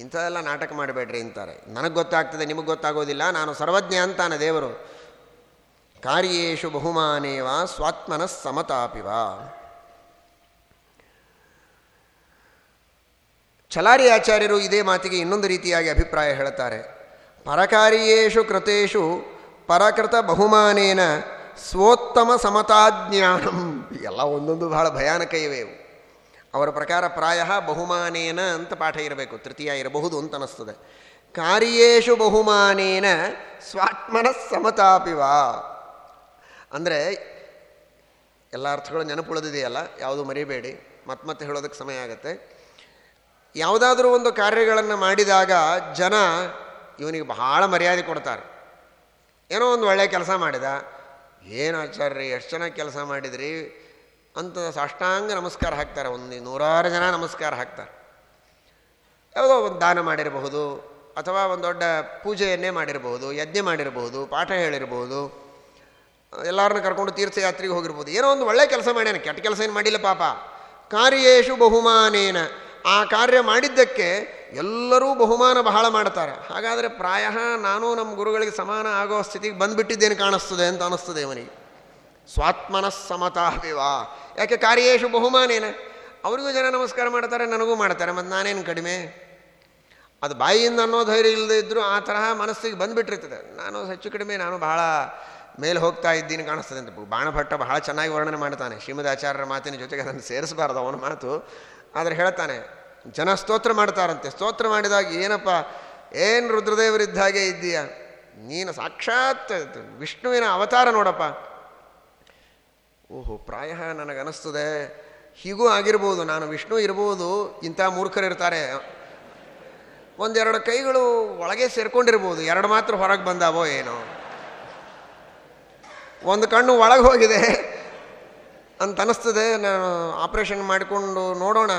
ಇಂಥದೆಲ್ಲ ನಾಟಕ ಮಾಡಬೇಡ್ರಿ ಅಂತಾರೆ. ನನಗೆ ಗೊತ್ತಾಗ್ತದೆ, ನಿಮಗೆ ಗೊತ್ತಾಗೋದಿಲ್ಲ. ನಾನು ಸರ್ವಜ್ಞ ಅಂತಾನೆ ದೇವರು. ಕಾರ್ಯೇಶು ಬಹುಮಾನೇವ ಸ್ವಾತ್ಮನ ಸಮತಾಪಿವ ಚಲಾರಿ ಆಚಾರ್ಯರು ಇದೇ ಮಾತಿಗೆ ಇನ್ನೊಂದು ರೀತಿಯಾಗಿ ಅಭಿಪ್ರಾಯ ಹೇಳುತ್ತಾರೆ. ಪರಕಾರಿಯೇಷು ಕೃತೇಶು ಪರಕೃತ ಬಹುಮಾನೇನ ಸ್ವೋತ್ತಮ ಸಮತಾಜ್ಞಾನಂ. ಎಲ್ಲ ಒಂದೊಂದು ಬಹಳ ಭಯಾನಕ ಇವೆ ಇವು. ಅವರ ಪ್ರಕಾರ ಪ್ರಾಯ ಬಹುಮಾನೇನ ಅಂತ ಪಾಠ ಇರಬೇಕು, ತೃತೀಯ ಇರಬಹುದು ಅಂತ ಅನ್ನಿಸ್ತದೆ. ಕಾರ್ಯೇಷು ಬಹುಮಾನೇನ ಸ್ವಾತ್ಮನ ಸಮತಾಪಿವಾ. ಅಂದರೆ ಎಲ್ಲ ಅರ್ಥಗಳು ನೆನಪುಳಿದಿದೆಯಲ್ಲ, ಯಾವುದು ಮರಿಬೇಡಿ, ಮತ್ತೆ ಮತ್ತೆ ಹೇಳೋದಕ್ಕೆ ಸಮಯ ಆಗುತ್ತೆ. ಯಾವುದಾದ್ರೂ ಒಂದು ಕಾರ್ಯಗಳನ್ನು ಮಾಡಿದಾಗ ಜನ ಇವನಿಗೆ ಬಹಳ ಮರ್ಯಾದೆ ಕೊಡ್ತಾರೆ. ಏನೋ ಒಂದು ಒಳ್ಳೆಯ ಕೆಲಸ ಮಾಡಿದ, ಏನು ಆಚಾರ್ಯ, ಎಷ್ಟು ಚೆನ್ನಾಗಿ ಕೆಲಸ ಮಾಡಿದ್ರಿ? ಅಂತ ಸಾಷ್ಟಾಂಗ ನಮಸ್ಕಾರ ಹಾಕ್ತಾರೆ. ಒಂದು ನೂರಾರು ಜನ ನಮಸ್ಕಾರ ಹಾಕ್ತಾರೆ. ಯಾವುದೋ ಒಂದು ದಾನ ಮಾಡಿರಬಹುದು, ಅಥವಾ ಒಂದು ದೊಡ್ಡ ಪೂಜೆಯನ್ನೇ ಮಾಡಿರಬಹುದು, ಯಜ್ಞ ಮಾಡಿರಬಹುದು, ಪಾಠ ಹೇಳಿರ್ಬೋದು ಎಲ್ಲರನ್ನ ಕರ್ಕೊಂಡು ತೀರ್ಥಯಾತ್ರೆಗೆ ಹೋಗಿರ್ಬೋದು ಏನೋ ಒಂದು ಒಳ್ಳೆ ಕೆಲಸ ಮಾಡ್ಯಾನ. ಕೆಟ್ಟ ಕೆಲಸ ಏನು ಮಾಡಿಲ್ಲ ಪಾಪ. ಕಾರ್ಯೇಶು ಬಹುಮಾನೇನ. ಆ ಕಾರ್ಯ ಮಾಡಿದ್ದಕ್ಕೆ ಎಲ್ಲರೂ ಬಹುಮಾನ ಬಹಳ ಮಾಡ್ತಾರೆ. ಹಾಗಾದರೆ ಪ್ರಾಯ ನಾನು ನಮ್ಮ ಗುರುಗಳಿಗೆ ಸಮಾನ ಆಗೋ ಸ್ಥಿತಿಗೆ ಬಂದುಬಿಟ್ಟಿದ್ದೇನು ಕಾಣಿಸ್ತದೆ ಅಂತ ಅನ್ನಿಸ್ತದೆ ಅವನಿಗೆ. ಸ್ವಾತ್ಮನ ಸಮತಾಪಿವಾ ಯಾಕೆ ಕಾರ್ಯೇಶು ಬಹುಮಾನೇನ? ಅವರಿಗೂ ಜನ ನಮಸ್ಕಾರ ಮಾಡ್ತಾರೆ, ನನಗೂ ಮಾಡ್ತಾರೆ, ಮತ್ತು ನಾನೇನು ಕಡಿಮೆ? ಅದು ಬಾಯಿಯಿಂದ ಅನ್ನೋ ಧೈರ್ಯ ಇಲ್ಲದೆ ಇದ್ದರೂ ಆ ತರಹ ಮನಸ್ಸಿಗೆ ಬಂದುಬಿಟ್ಟಿರ್ತದೆ. ನಾನು ಹೆಚ್ಚು ಕಡಿಮೆ, ನಾನು ಬಹಳ ಮೇಲೆ ಹೋಗ್ತಾ ಇದ್ದೀನಿ ಕಾಣಿಸ್ತದೆ ಅಂತ. ಬಾಣಭಟ್ಟ ಬಹಳ ಚೆನ್ನಾಗಿ ವರ್ಣನೆ ಮಾಡ್ತಾನೆ. ಶ್ರೀಮದ್ ಆಚಾರ್ಯರ ಮಾತಿನ ಜೊತೆಗೆ ಅದನ್ನು ಸೇರಿಸಬಾರ್ದು ಅವನ ಮಾತು. ಆದರೆ ಹೇಳ್ತಾನೆ, ಜನ ಸ್ತೋತ್ರ ಮಾಡ್ತಾರಂತೆ. ಸ್ತೋತ್ರ ಮಾಡಿದಾಗ ಏನಪ್ಪ, ಏನು ರುದ್ರದೇವರಿದ್ದ ಹಾಗೆ ಇದ್ದೀಯ? ನೀನು ಸಾಕ್ಷಾತ್ ವಿಷ್ಣುವಿನ ಅವತಾರ ನೋಡಪ್ಪ. ಓಹೋ, ಪ್ರಾಯ ನನಗನ್ನಿಸ್ತದೆ ಹೀಗೂ ಆಗಿರ್ಬೋದು, ನಾನು ವಿಷ್ಣು ಇರ್ಬೋದು, ಇಂಥ ಮೂರ್ಖರಿರ್ತಾರೆ ಒಂದೆರಡು ಕೈಗಳು ಒಳಗೆ ಸೇರ್ಕೊಂಡಿರ್ಬೋದು, ಎರಡು ಮಾತ್ರ ಹೊರಗೆ ಬಂದಾವೋ ಏನೋ. ಒಂದು ಕಣ್ಣು ಒಳಗೆ ಹೋಗಿದೆ. ಅಂತ ಅನ್ನಿಸ್ತದೆ ನಾನು ಆಪ್ರೇಷನ್ ಮಾಡಿಕೊಂಡು ನೋಡೋಣ.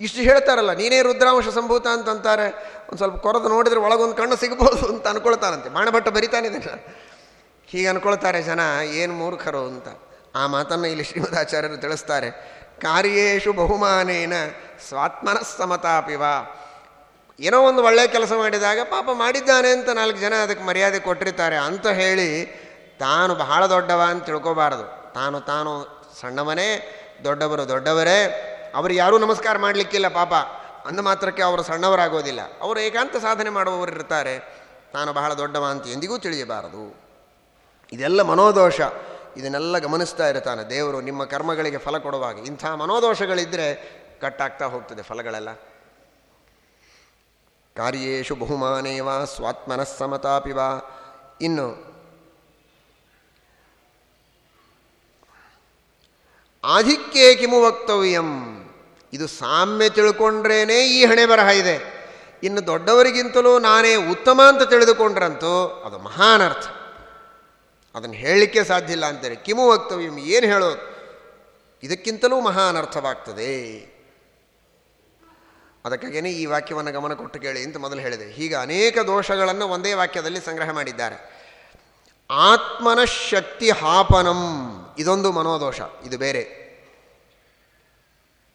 ಇಷ್ಟು ಹೇಳ್ತಾರಲ್ಲ, ನೀನೇ ರುದ್ರಾಂಶ ಸಂಭೂತ ಅಂತಂತಾರೆ ಒಂದು ಸ್ವಲ್ಪ ಕೊರದು ನೋಡಿದ್ರೆ ಒಳಗೊಂದು ಕಣ್ಣು ಸಿಗ್ಬೋದು ಅಂತ ಅನ್ಕೊಳ್ತಾರಂತೆ ಬಾಣಭಟ್ಟ ಬರಿತಾನಿದೆ ಹೀಗೆ ಅನ್ಕೊಳ್ತಾರೆ ಜನ, ಏನು ಮೂರ್ಖರು ಅಂತ. ಆ ಮಾತನ್ನು ಇಲ್ಲಿ ಶ್ರೀಮದಾಚಾರ್ಯರು ತಿಳಿಸ್ತಾರೆ. ಕಾರ್ಯೇಶು ಬಹುಮಾನೇನ ಸ್ವಾತ್ಮನ ಸಮತಾಪಿವ ಏನೋ ಒಂದು ಒಳ್ಳೆಯ ಕೆಲಸ ಮಾಡಿದಾಗ ಪಾಪ ಮಾಡಿದ್ದಾನೆ ಅಂತ ನಾಲ್ಕು ಜನ ಅದಕ್ಕೆ ಮರ್ಯಾದೆ ಕೊಟ್ಟಿರ್ತಾರೆ ಅಂತ ಹೇಳಿ ತಾನು ಬಹಳ ದೊಡ್ಡವ ಅಂತ ತಿಳ್ಕೋಬಾರದು. ತಾನು ತಾನು ಸಣ್ಣವನೇ ದೊಡ್ಡವರು ದೊಡ್ಡವರೇ, ಅವರು ಯಾರೂ ನಮಸ್ಕಾರ ಮಾಡಲಿಕ್ಕಿಲ್ಲ ಪಾಪ. ಅಂದ ಮಾತ್ರಕ್ಕೆ ಅವರು ಸಣ್ಣವರಾಗೋದಿಲ್ಲ. ಅವರು ಏಕಾಂತ ಸಾಧನೆ ಮಾಡುವವರು ಇರ್ತಾರೆ. ತಾನು ಬಹಳ ದೊಡ್ಡವ ಅಂತ ಎಂದಿಗೂ ತಿಳಿಯಬಾರದು. ಇದೆಲ್ಲ ಮನೋದೋಷ. ಇದನ್ನೆಲ್ಲ ಗಮನಿಸ್ತಾ ಇರ್ತಾನೆ ದೇವರು ನಿಮ್ಮ ಕರ್ಮಗಳಿಗೆ ಫಲ ಕೊಡುವಾಗ. ಇಂಥ ಮನೋದೋಷಗಳಿದ್ದರೆ ಕಟ್ಟಾಗ್ತಾ ಹೋಗ್ತದೆ ಫಲಗಳೆಲ್ಲ. ಕಾರ್ಯೇಶು ಸ್ವಾತ್ಮನ ಸಮತಾಪಿವಾ. ಇನ್ನು ಆಧಿಕ್ಯೇ ಕಿಮು ವಕ್ತವ್ಯಂ. ಇದು ಸಾಮ್ಯ ತಿಳ್ಕೊಂಡ್ರೇನೆ ಈ ಹಣೆ ಬರಹ ಇದೆ. ಇನ್ನು ದೊಡ್ಡವರಿಗಿಂತಲೂ ನಾನೇ ಉತ್ತಮ ಅಂತ ತಿಳಿದುಕೊಂಡ್ರಂತೂ ಅದು ಮಹಾನ್ ಅರ್ಥ ಅದನ್ನು ಹೇಳಲಿಕ್ಕೆ ಸಾಧ್ಯ ಇಲ್ಲ ಅಂತಾರೆ. ಕಿಮು ವಕ್ತವ್ಯಂ ಏನು ಹೇಳೋದು? ಇದಕ್ಕಿಂತಲೂ ಮಹಾನ್ ಅರ್ಥವಾಗ್ತದೆ ಅದಕ್ಕಾಗೇನೆ ಈ ವಾಕ್ಯವನ್ನು ಗಮನ ಕೊಟ್ಟು ಕೇಳಿ ಅಂತ ಮೊದಲು ಹೇಳಿದೆ. ಹೀಗೆ ಅನೇಕ ದೋಷಗಳನ್ನು ಒಂದೇ ವಾಕ್ಯದಲ್ಲಿ ಸಂಗ್ರಹ ಮಾಡಿದ್ದಾರೆ. ಆತ್ಮನ ಶಕ್ತಿ ಹಾಪನಂ. ಇದೊಂದು ಮನೋದೋಷ. ಇದು ಬೇರೆ.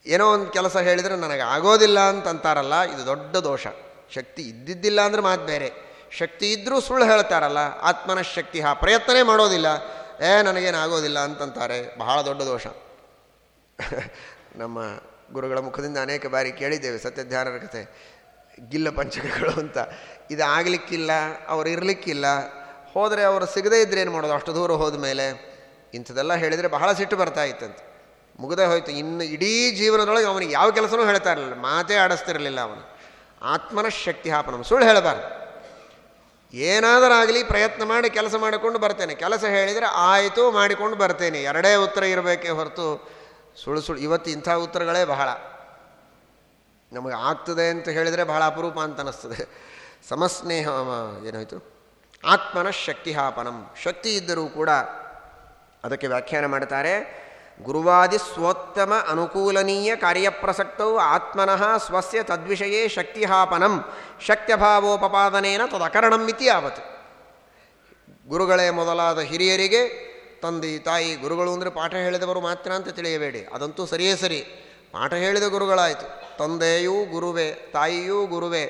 ಏನೋ ಒಂದು ಕೆಲಸ ಹೇಳಿದರೆ ನನಗೆ ಆಗೋದಿಲ್ಲ ಅಂತಂತಾರಲ್ಲ, ಇದು ದೊಡ್ಡ ದೋಷ. ಶಕ್ತಿ ಇದ್ದಿದ್ದಿಲ್ಲ ಅಂದ್ರೆ ಮಾತು ಬೇರೆ. ಶಕ್ತಿ ಇದ್ದರೂ ಸುಳ್ಳು ಹೇಳ್ತಾರಲ್ಲ ಆತ್ಮನ ಶಕ್ತಿ ಆ ಪ್ರಯತ್ನನೇ ಮಾಡೋದಿಲ್ಲ. ಏ, ನನಗೇನು ಆಗೋದಿಲ್ಲ ಅಂತಂತಾರೆ, ಬಹಳ ದೊಡ್ಡ ದೋಷ. ನಮ್ಮ ಗುರುಗಳ ಮುಖದಿಂದ ಅನೇಕ ಬಾರಿ ಕೇಳಿದ್ದೇವೆ ಸತ್ಯಧ್ಯಾನರ ಕಥೆ. ಗಿಲ್ಲ ಪಂಚಕಗಳು ಅಂತ. ಇದು ಆಗಲಿಕ್ಕಿಲ್ಲ ಅವ್ರು ಇರಲಿಕ್ಕಿಲ್ಲ. ಹೋದರೆ ಅವರು ಸಿಗದೇ ಇದ್ದರೆ ಏನು ಮಾಡೋದು? ಅಷ್ಟು ದೂರ ಹೋದ ಮೇಲೆ ಇಂಥದೆಲ್ಲ ಹೇಳಿದರೆ ಬಹಳ ಸಿಟ್ಟು ಬರ್ತಾ ಇತ್ತಂತೆ. ಮುಗದೆ ಹೋಯ್ತು. ಇನ್ನು ಇಡೀ ಜೀವನದೊಳಗೆ ಅವನಿಗೆ ಯಾವ ಕೆಲಸನೂ ಹೇಳ್ತಾ ಇರಲಿಲ್ಲ ಮಾತೇ ಆಡಿಸ್ತಿರಲಿಲ್ಲ ಅವನು. ಆತ್ಮನ ಶಕ್ತಿ ಹಾಪನ ಸುಳ್ಳು ಹೇಳಬಾರ್ದು. ಏನಾದರಾಗಲಿ ಪ್ರಯತ್ನ ಮಾಡಿ ಕೆಲಸ ಮಾಡಿಕೊಂಡು ಬರ್ತೇನೆ. ಕೆಲಸ ಹೇಳಿದರೆ ಆಯಿತು, ಮಾಡಿಕೊಂಡು ಬರ್ತೇನೆ. ಎರಡೇ ಉತ್ತರ ಇರಬೇಕೇ ಹೊರತು ಸುಳ್ಳು ಸುಳ್ಳು. ಇವತ್ತು ಇಂಥ ಉತ್ತರಗಳೇ ಬಹಳ. ನಮಗೆ ಆಗ್ತದೆ ಅಂತ ಹೇಳಿದರೆ ಬಹಳ ಅಪರೂಪ ಅಂತ ಅನ್ನಿಸ್ತದೆ. ಸಮಸ್ನೇಹ ಏನಾಯಿತು? ಆತ್ಮನ ಶಕ್ತಿ ಹಾಪನಂ. ಶಕ್ತಿ ಇದ್ದರೂ ಕೂಡ ಅದಕ್ಕೆ ವ್ಯಾಖ್ಯಾನ ಮಾಡ್ತಾರೆ. ಗುರುವಾದಿ ಸ್ವೋತ್ತಮ ಅನುಕೂಲನೀಯ ಕಾರ್ಯಪ್ರಸಕ್ತೌ ಆತ್ಮನಃ ಸ್ವಸ್ಯ ತದ್ವಿಷಯೇ ಶಕ್ತಿಹಾಪನಂ ಶಕ್ತ್ಯಭಾವೋಪಪಾದನೇನ ತದಕರಣಂ ಇತಿ ಆವತ್ತು ಗುರುಗಳೇ ಮೊದಲಾದ ಹಿರಿಯರಿಗೆ, ತಂದೆ, ತಾಯಿ, ಗುರುಗಳು ಅಂದರೆ ಪಾಠ ಹೇಳಿದವರು ಮಾತ್ರ ಅಂತ ತಿಳಿಯಬೇಡಿ. ಅದಂತೂ ಸರಿಯೇ ಸರಿ. ಪಾಠ ಹೇಳಿದ ಗುರುಗಳಾಯಿತು. ತಂದೆಯೂ ಗುರುವೇ, ತಾಯಿಯೂ ಗುರುವೇ,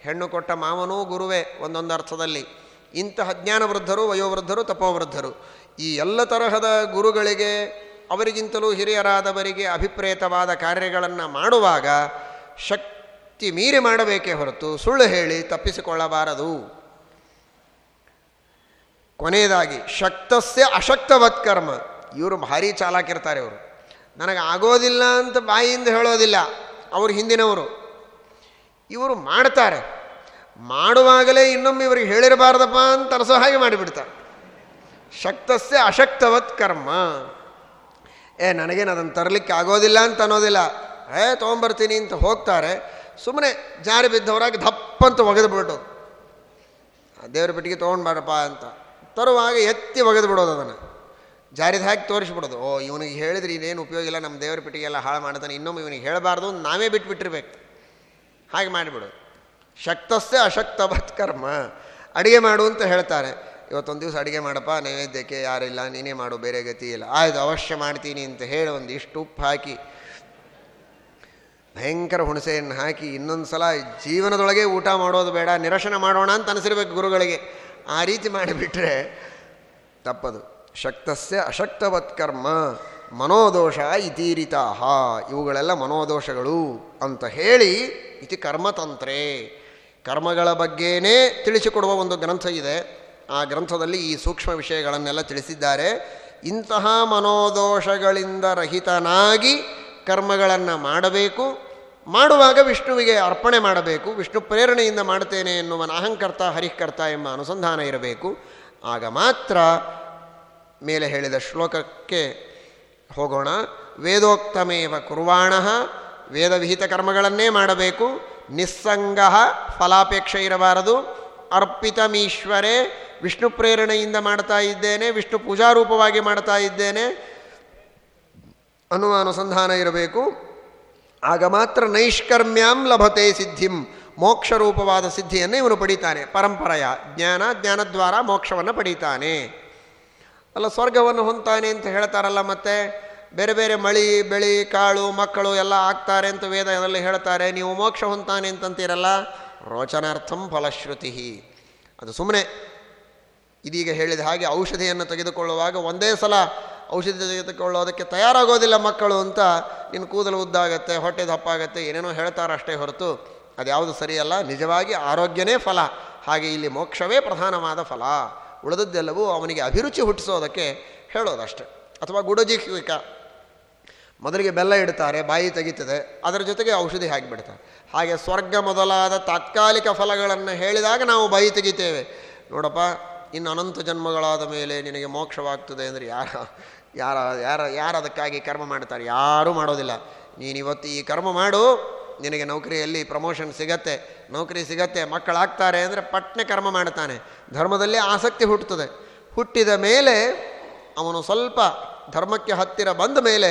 ಹೆಣ್ಣು ಕೊಟ್ಟ ಮಾವನೂ ಗುರುವೇ ಒಂದೊಂದು ಅರ್ಥದಲ್ಲಿ. ಇಂತಹ ಜ್ಞಾನವೃದ್ಧರು, ವಯೋವೃದ್ಧರು, ತಪೋವೃದ್ಧರು. ಈ ಎಲ್ಲ ತರಹದ ಗುರುಗಳಿಗೆ ಅವರಿಗಿಂತಲೂ ಹಿರಿಯರಾದವರಿಗೆ ಅಭಿಪ್ರೇತವಾದ ಕಾರ್ಯಗಳನ್ನು ಮಾಡುವಾಗ ಶಕ್ತಿ ಮೀರಿ ಮಾಡಬೇಕೇ ಹೊರತು ಸುಳ್ಳು ಹೇಳಿ ತಪ್ಪಿಸಿಕೊಳ್ಳಬಾರದು. ಕೊನೆಯದಾಗಿ, ಶಕ್ತಸ್ಯ ಅಶಕ್ತವತ್ ಕರ್ಮ ಇವರು ಭಾರಿ ಚಾಲಾಕಿರ್ತಾರೆ ಇವರು. ನನಗೆ ಆಗೋದಿಲ್ಲ ಅಂತ ಬಾಯಿಯಿಂದ ಹೇಳೋದಿಲ್ಲ, ಅವರು ಹಿಂದಿನವರು. ಇವರು ಮಾಡ್ತಾರೆ. ಮಾಡುವಾಗಲೇ ಇನ್ನೊಮ್ಮೆ ಇವರಿಗೆ ಹೇಳಿರಬಾರ್ದಪ್ಪ ಅಂತ ಅನಿಸೋ ಹಾಗೆ ಮಾಡಿಬಿಡ್ತಾರೆ. ಶಕ್ತಸ್ಯ ಅಶಕ್ತವತ್ ಕರ್ಮ ಏ, ನನಗೇನು ಅದನ್ನು ತರಲಿಕ್ಕೆ ಆಗೋದಿಲ್ಲ ಅಂತ ಅನ್ನೋದಿಲ್ಲ. ಏ, ತೊಗೊಂಬರ್ತೀನಿ ಅಂತ ಹೋಗ್ತಾರೆ. ಸುಮ್ಮನೆ ಜಾರಿ ಬಿದ್ದವರಾಗಿ ದಪ್ಪಂತ ಒಗೆದು ಬಿಡೋದು ದೇವ್ರ ಪೆಟ್ಟಿಗೆ ತೊಗೊಂಡು ಬಾರಪ್ಪ ಅಂತ. ತರುವಾಗ ಎತ್ತಿ ಒಗೆದು ಬಿಡೋದು ಅದನ್ನು. ಜಾರಿದ ಹಾಕಿ ತೋರಿಸ್ಬಿಡೋದು. ಓ, ಇವನಿಗೆ ಹೇಳಿದ್ರೆ ಇನ್ನೇನು ಉಪಯೋಗ ಇಲ್ಲ ನಮ್ಮ ದೇವ್ರ ಪೆಟ್ಟಿಗೆ ಎಲ್ಲ ಹಾಳು ಮಾಡ್ತಾನೆ, ಇನ್ನೊಮ್ಮೆ ಇವನಿಗೆ ಹೇಳಬಾರ್ದು ನಾವೇ ಬಿಟ್ಬಿಟ್ಟಿರ್ಬೇಕು. ಹಾಗೆ ಮಾಡಿಬಿಡು ಶಕ್ತಸ್ಸೇ ಅಶಕ್ತ ಕರ್ಮ. ಅಡುಗೆ ಮಾಡು ಅಂತ ಹೇಳ್ತಾರೆ. ಇವತ್ತೊಂದು ದಿವಸ ಅಡುಗೆ ಮಾಡಪ್ಪ, ನೈವೇದ್ಯಕ್ಕೆ ಯಾರಿಲ್ಲ ನೀನೇ ಮಾಡು, ಬೇರೆ ಗತಿ ಇಲ್ಲ. ಆಯ್ತು, ಅವಶ್ಯ ಮಾಡ್ತೀನಿ ಅಂತ ಹೇಳಿ ಒಂದು ಇಷ್ಟು ಉಪ್ಪು ಹಾಕಿ, ಭಯಂಕರ ಹುಣಸೆಯನ್ನು ಹಾಕಿ, ಇನ್ನೊಂದು ಸಲ ಜೀವನದೊಳಗೆ ಊಟ ಮಾಡೋದು ಬೇಡ, ನಿರಶನ ಮಾಡೋಣ ಅಂತ ಅನಿಸಿರ್ಬೇಕು ಗುರುಗಳಿಗೆ. ಆ ರೀತಿ ಮಾಡಿಬಿಟ್ರೆ ತಪ್ಪದು. ಶಕ್ತಸ್ಯ ಅಶಕ್ತವತ್ ಕರ್ಮ, ಮನೋದೋಷ ಇತೀರಿತಾಹ. ಇವುಗಳೆಲ್ಲ ಮನೋದೋಷಗಳು ಅಂತ ಹೇಳಿ, ಇತಿ ಕರ್ಮತಂತ್ರೇ. ಕರ್ಮಗಳ ಬಗ್ಗೆನೇ ತಿಳಿಸಿಕೊಡುವ ಒಂದು ಗ್ರಂಥ ಇದೆ. ಆ ಗ್ರಂಥದಲ್ಲಿ ಈ ಸೂಕ್ಷ್ಮ ವಿಷಯಗಳನ್ನೆಲ್ಲ ತಿಳಿಸಿದ್ದಾರೆ. ಇಂತಹ ಮನೋದೋಷಗಳಿಂದ ರಹಿತನಾಗಿ ಕರ್ಮಗಳನ್ನು ಮಾಡಬೇಕು. ಮಾಡುವಾಗ ವಿಷ್ಣುವಿಗೆ ಅರ್ಪಣೆ ಮಾಡಬೇಕು. ವಿಷ್ಣು ಪ್ರೇರಣೆಯಿಂದ ಮಾಡ್ತೇನೆ ಎನ್ನುವ ಅಹಂಕರ್ತ, ಹರಿಕರ್ತ ಎಂಬ ಅನುಸಂಧಾನ ಇರಬೇಕು. ಆಗ ಮಾತ್ರ ಮೇಲೆ ಹೇಳಿದ ಶ್ಲೋಕಕ್ಕೆ ಹೋಗೋಣ. ವೇದೋಕ್ತಮೇವ ಕುರ್ವಾಣ, ವೇದವಿಹಿತ ಕರ್ಮಗಳನ್ನೇ ಮಾಡಬೇಕು. ನಿಸ್ಸಂಗ ಫಲಾಪೇಕ್ಷೆ ಇರಬಾರದು. ಅರ್ಪಿತಮೀಶ್ವರೇ, ವಿಷ್ಣು ಪ್ರೇರಣೆಯಿಂದ ಮಾಡ್ತಾ ಇದ್ದೇನೆ, ವಿಷ್ಣು ಪೂಜಾರೂಪವಾಗಿ ಮಾಡ್ತಾ ಇದ್ದೇನೆ ಅನ್ನುವ ಅನುಸಂಧಾನ ಇರಬೇಕು. ಆಗ ಮಾತ್ರ ನೈಷ್ಕರ್ಮ್ಯಾಂ ಲಭತೆ ಸಿದ್ಧಿಂ, ಮೋಕ್ಷ ರೂಪವಾದ ಸಿದ್ಧಿಯನ್ನು ಇವನು ಪಡೀತಾನೆ. ಪರಂಪರೆಯ ಜ್ಞಾನ, ಜ್ಞಾನದ್ವಾರ ಮೋಕ್ಷವನ್ನು ಪಡೀತಾನೆ. ಅಲ್ಲ, ಸ್ವರ್ಗವನ್ನು ಹೊಂತಾನೆ ಅಂತ ಹೇಳ್ತಾರಲ್ಲ ಮತ್ತೆ? ಬೇರೆ ಬೇರೆ ಮಳಿ, ಬೆಳಿ, ಕಾಳು, ಮಕ್ಕಳು ಎಲ್ಲ ಆಗ್ತಾರೆ ಅಂತ ವೇದದಲ್ಲಿ ಹೇಳ್ತಾರೆ. ನೀವು ಮೋಕ್ಷ ಹೊಂತಾನೆ ಅಂತಂತೀರಲ್ಲ? ರೋಚನಾರ್ಥಂ ಫಲಶ್ರುತಿ. ಅದು ಸುಮ್ಮನೆ ಇದೀಗ ಹೇಳಿದ ಹಾಗೆ ಔಷಧಿಯನ್ನು ತೆಗೆದುಕೊಳ್ಳುವಾಗ ಒಂದೇ ಸಲ ಔಷಧಿ ತೆಗೆದುಕೊಳ್ಳೋದಕ್ಕೆ ತಯಾರಾಗೋದಿಲ್ಲ ಮಕ್ಕಳು ಅಂತ ನಿನ್ನ ಕೂದಲು ಉದ್ದಾಗತ್ತೆ, ಹೊಟ್ಟೆ ದಪ್ಪಾಗತ್ತೆ, ಏನೇನೋ ಹೇಳ್ತಾರಷ್ಟೇ ಹೊರತು ಅದ್ಯಾವುದು ಸರಿಯಲ್ಲ, ನಿಜವಾಗಿ ಆರೋಗ್ಯನೇ ಫಲ. ಹಾಗೆ ಇಲ್ಲಿ ಮೋಕ್ಷವೇ ಪ್ರಧಾನವಾದ ಫಲ. ಉಳಿದದ್ದೆಲ್ಲವೂ ಅವನಿಗೆ ಅಭಿರುಚಿ ಹುಟ್ಟಿಸೋದಕ್ಕೆ ಹೇಳೋದಷ್ಟೆ. ಅಥವಾ ಗುಡಜಿಕ್ವಿಕ ಮೊದಲಿಗೆ ಬೆಲ್ಲ ಇಡ್ತಾರೆ, ಬಾಯಿ ತೆಗಿತದೆ, ಅದರ ಜೊತೆಗೆ ಔಷಧಿ ಹಾಕಿಬಿಡ್ತಾರೆ ಹಾಗೆ ಸ್ವರ್ಗ ಮೊದಲಾದ ತಾತ್ಕಾಲಿಕ ಫಲಗಳನ್ನು ಹೇಳಿದಾಗ ನಾವು ಬಾಯಿ ತೆಗಿತೇವೆ. ನೋಡಪ್ಪ, ಇನ್ನು ಅನಂತ ಜನ್ಮಗಳಾದ ಮೇಲೆ ನಿನಗೆ ಮೋಕ್ಷವಾಗ್ತದೆ ಅಂದರೆ ಯಾರ ಯಾರ ಯಾರ, ಯಾರು ಅದಕ್ಕಾಗಿ ಕರ್ಮ ಮಾಡ್ತಾರೆ? ಯಾರೂ ಮಾಡೋದಿಲ್ಲ. ನೀನಿವತ್ತು ಈ ಕರ್ಮ ಮಾಡು, ನಿನಗೆ ನೌಕರಿಯಲ್ಲಿ ಪ್ರಮೋಷನ್ ಸಿಗತ್ತೆ. ನೌಕರಿ ಸಿಗತ್ತೆ, ಮಕ್ಕಳಾಗ್ತಾರೆ ಅಂದರೆ ಪಟ್ನೆ ಕರ್ಮ ಮಾಡ್ತಾನೆ. ಧರ್ಮದಲ್ಲಿ ಆಸಕ್ತಿ ಹುಟ್ಟುತ್ತದೆ. ಹುಟ್ಟಿದ ಮೇಲೆ ಅವನು ಸ್ವಲ್ಪ ಧರ್ಮಕ್ಕೆ ಹತ್ತಿರ ಬಂದ ಮೇಲೆ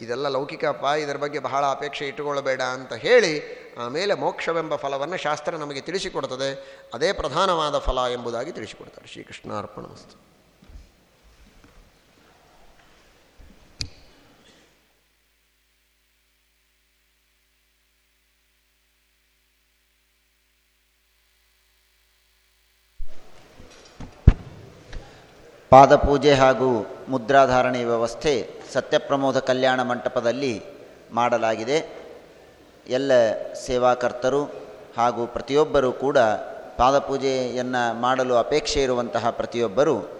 ಇದೆಲ್ಲ ಲೌಕಿಕಪ್ಪ, ಇದರ ಬಗ್ಗೆ ಬಹಳ ಅಪೇಕ್ಷೆ ಇಟ್ಟುಕೊಳ್ಳಬೇಡ ಅಂತ ಹೇಳಿ ಆಮೇಲೆ ಮೋಕ್ಷವೆಂಬ ಫಲವನ್ನು ಶಾಸ್ತ್ರ ನಮಗೆ ತಿಳಿಸಿಕೊಡ್ತದೆ. ಅದೇ ಪ್ರಧಾನವಾದ ಫಲ ಎಂಬುದಾಗಿ ತಿಳಿಸಿಕೊಡ್ತಾರೆ. ಶ್ರೀಕೃಷ್ಣ ಅರ್ಪಣ ಪಾದಪೂಜೆ ಹಾಗೂ ಮುದ್ರಾಧಾರಣೆ ವ್ಯವಸ್ಥೆ ಸತ್ಯಪ್ರಮೋದ ಕಲ್ಯಾಣ ಮಂಟಪದಲ್ಲಿ ಮಾಡಲಾಗಿದೆ. ಎಲ್ಲ ಸೇವಾಕರ್ತರು ಹಾಗೂ ಪ್ರತಿಯೊಬ್ಬರೂ ಕೂಡ ಪಾದಪೂಜೆಯನ್ನು ಮಾಡಲು ಅಪೇಕ್ಷೆ ಇರುವಂತಹ ಪ್ರತಿಯೊಬ್ಬರು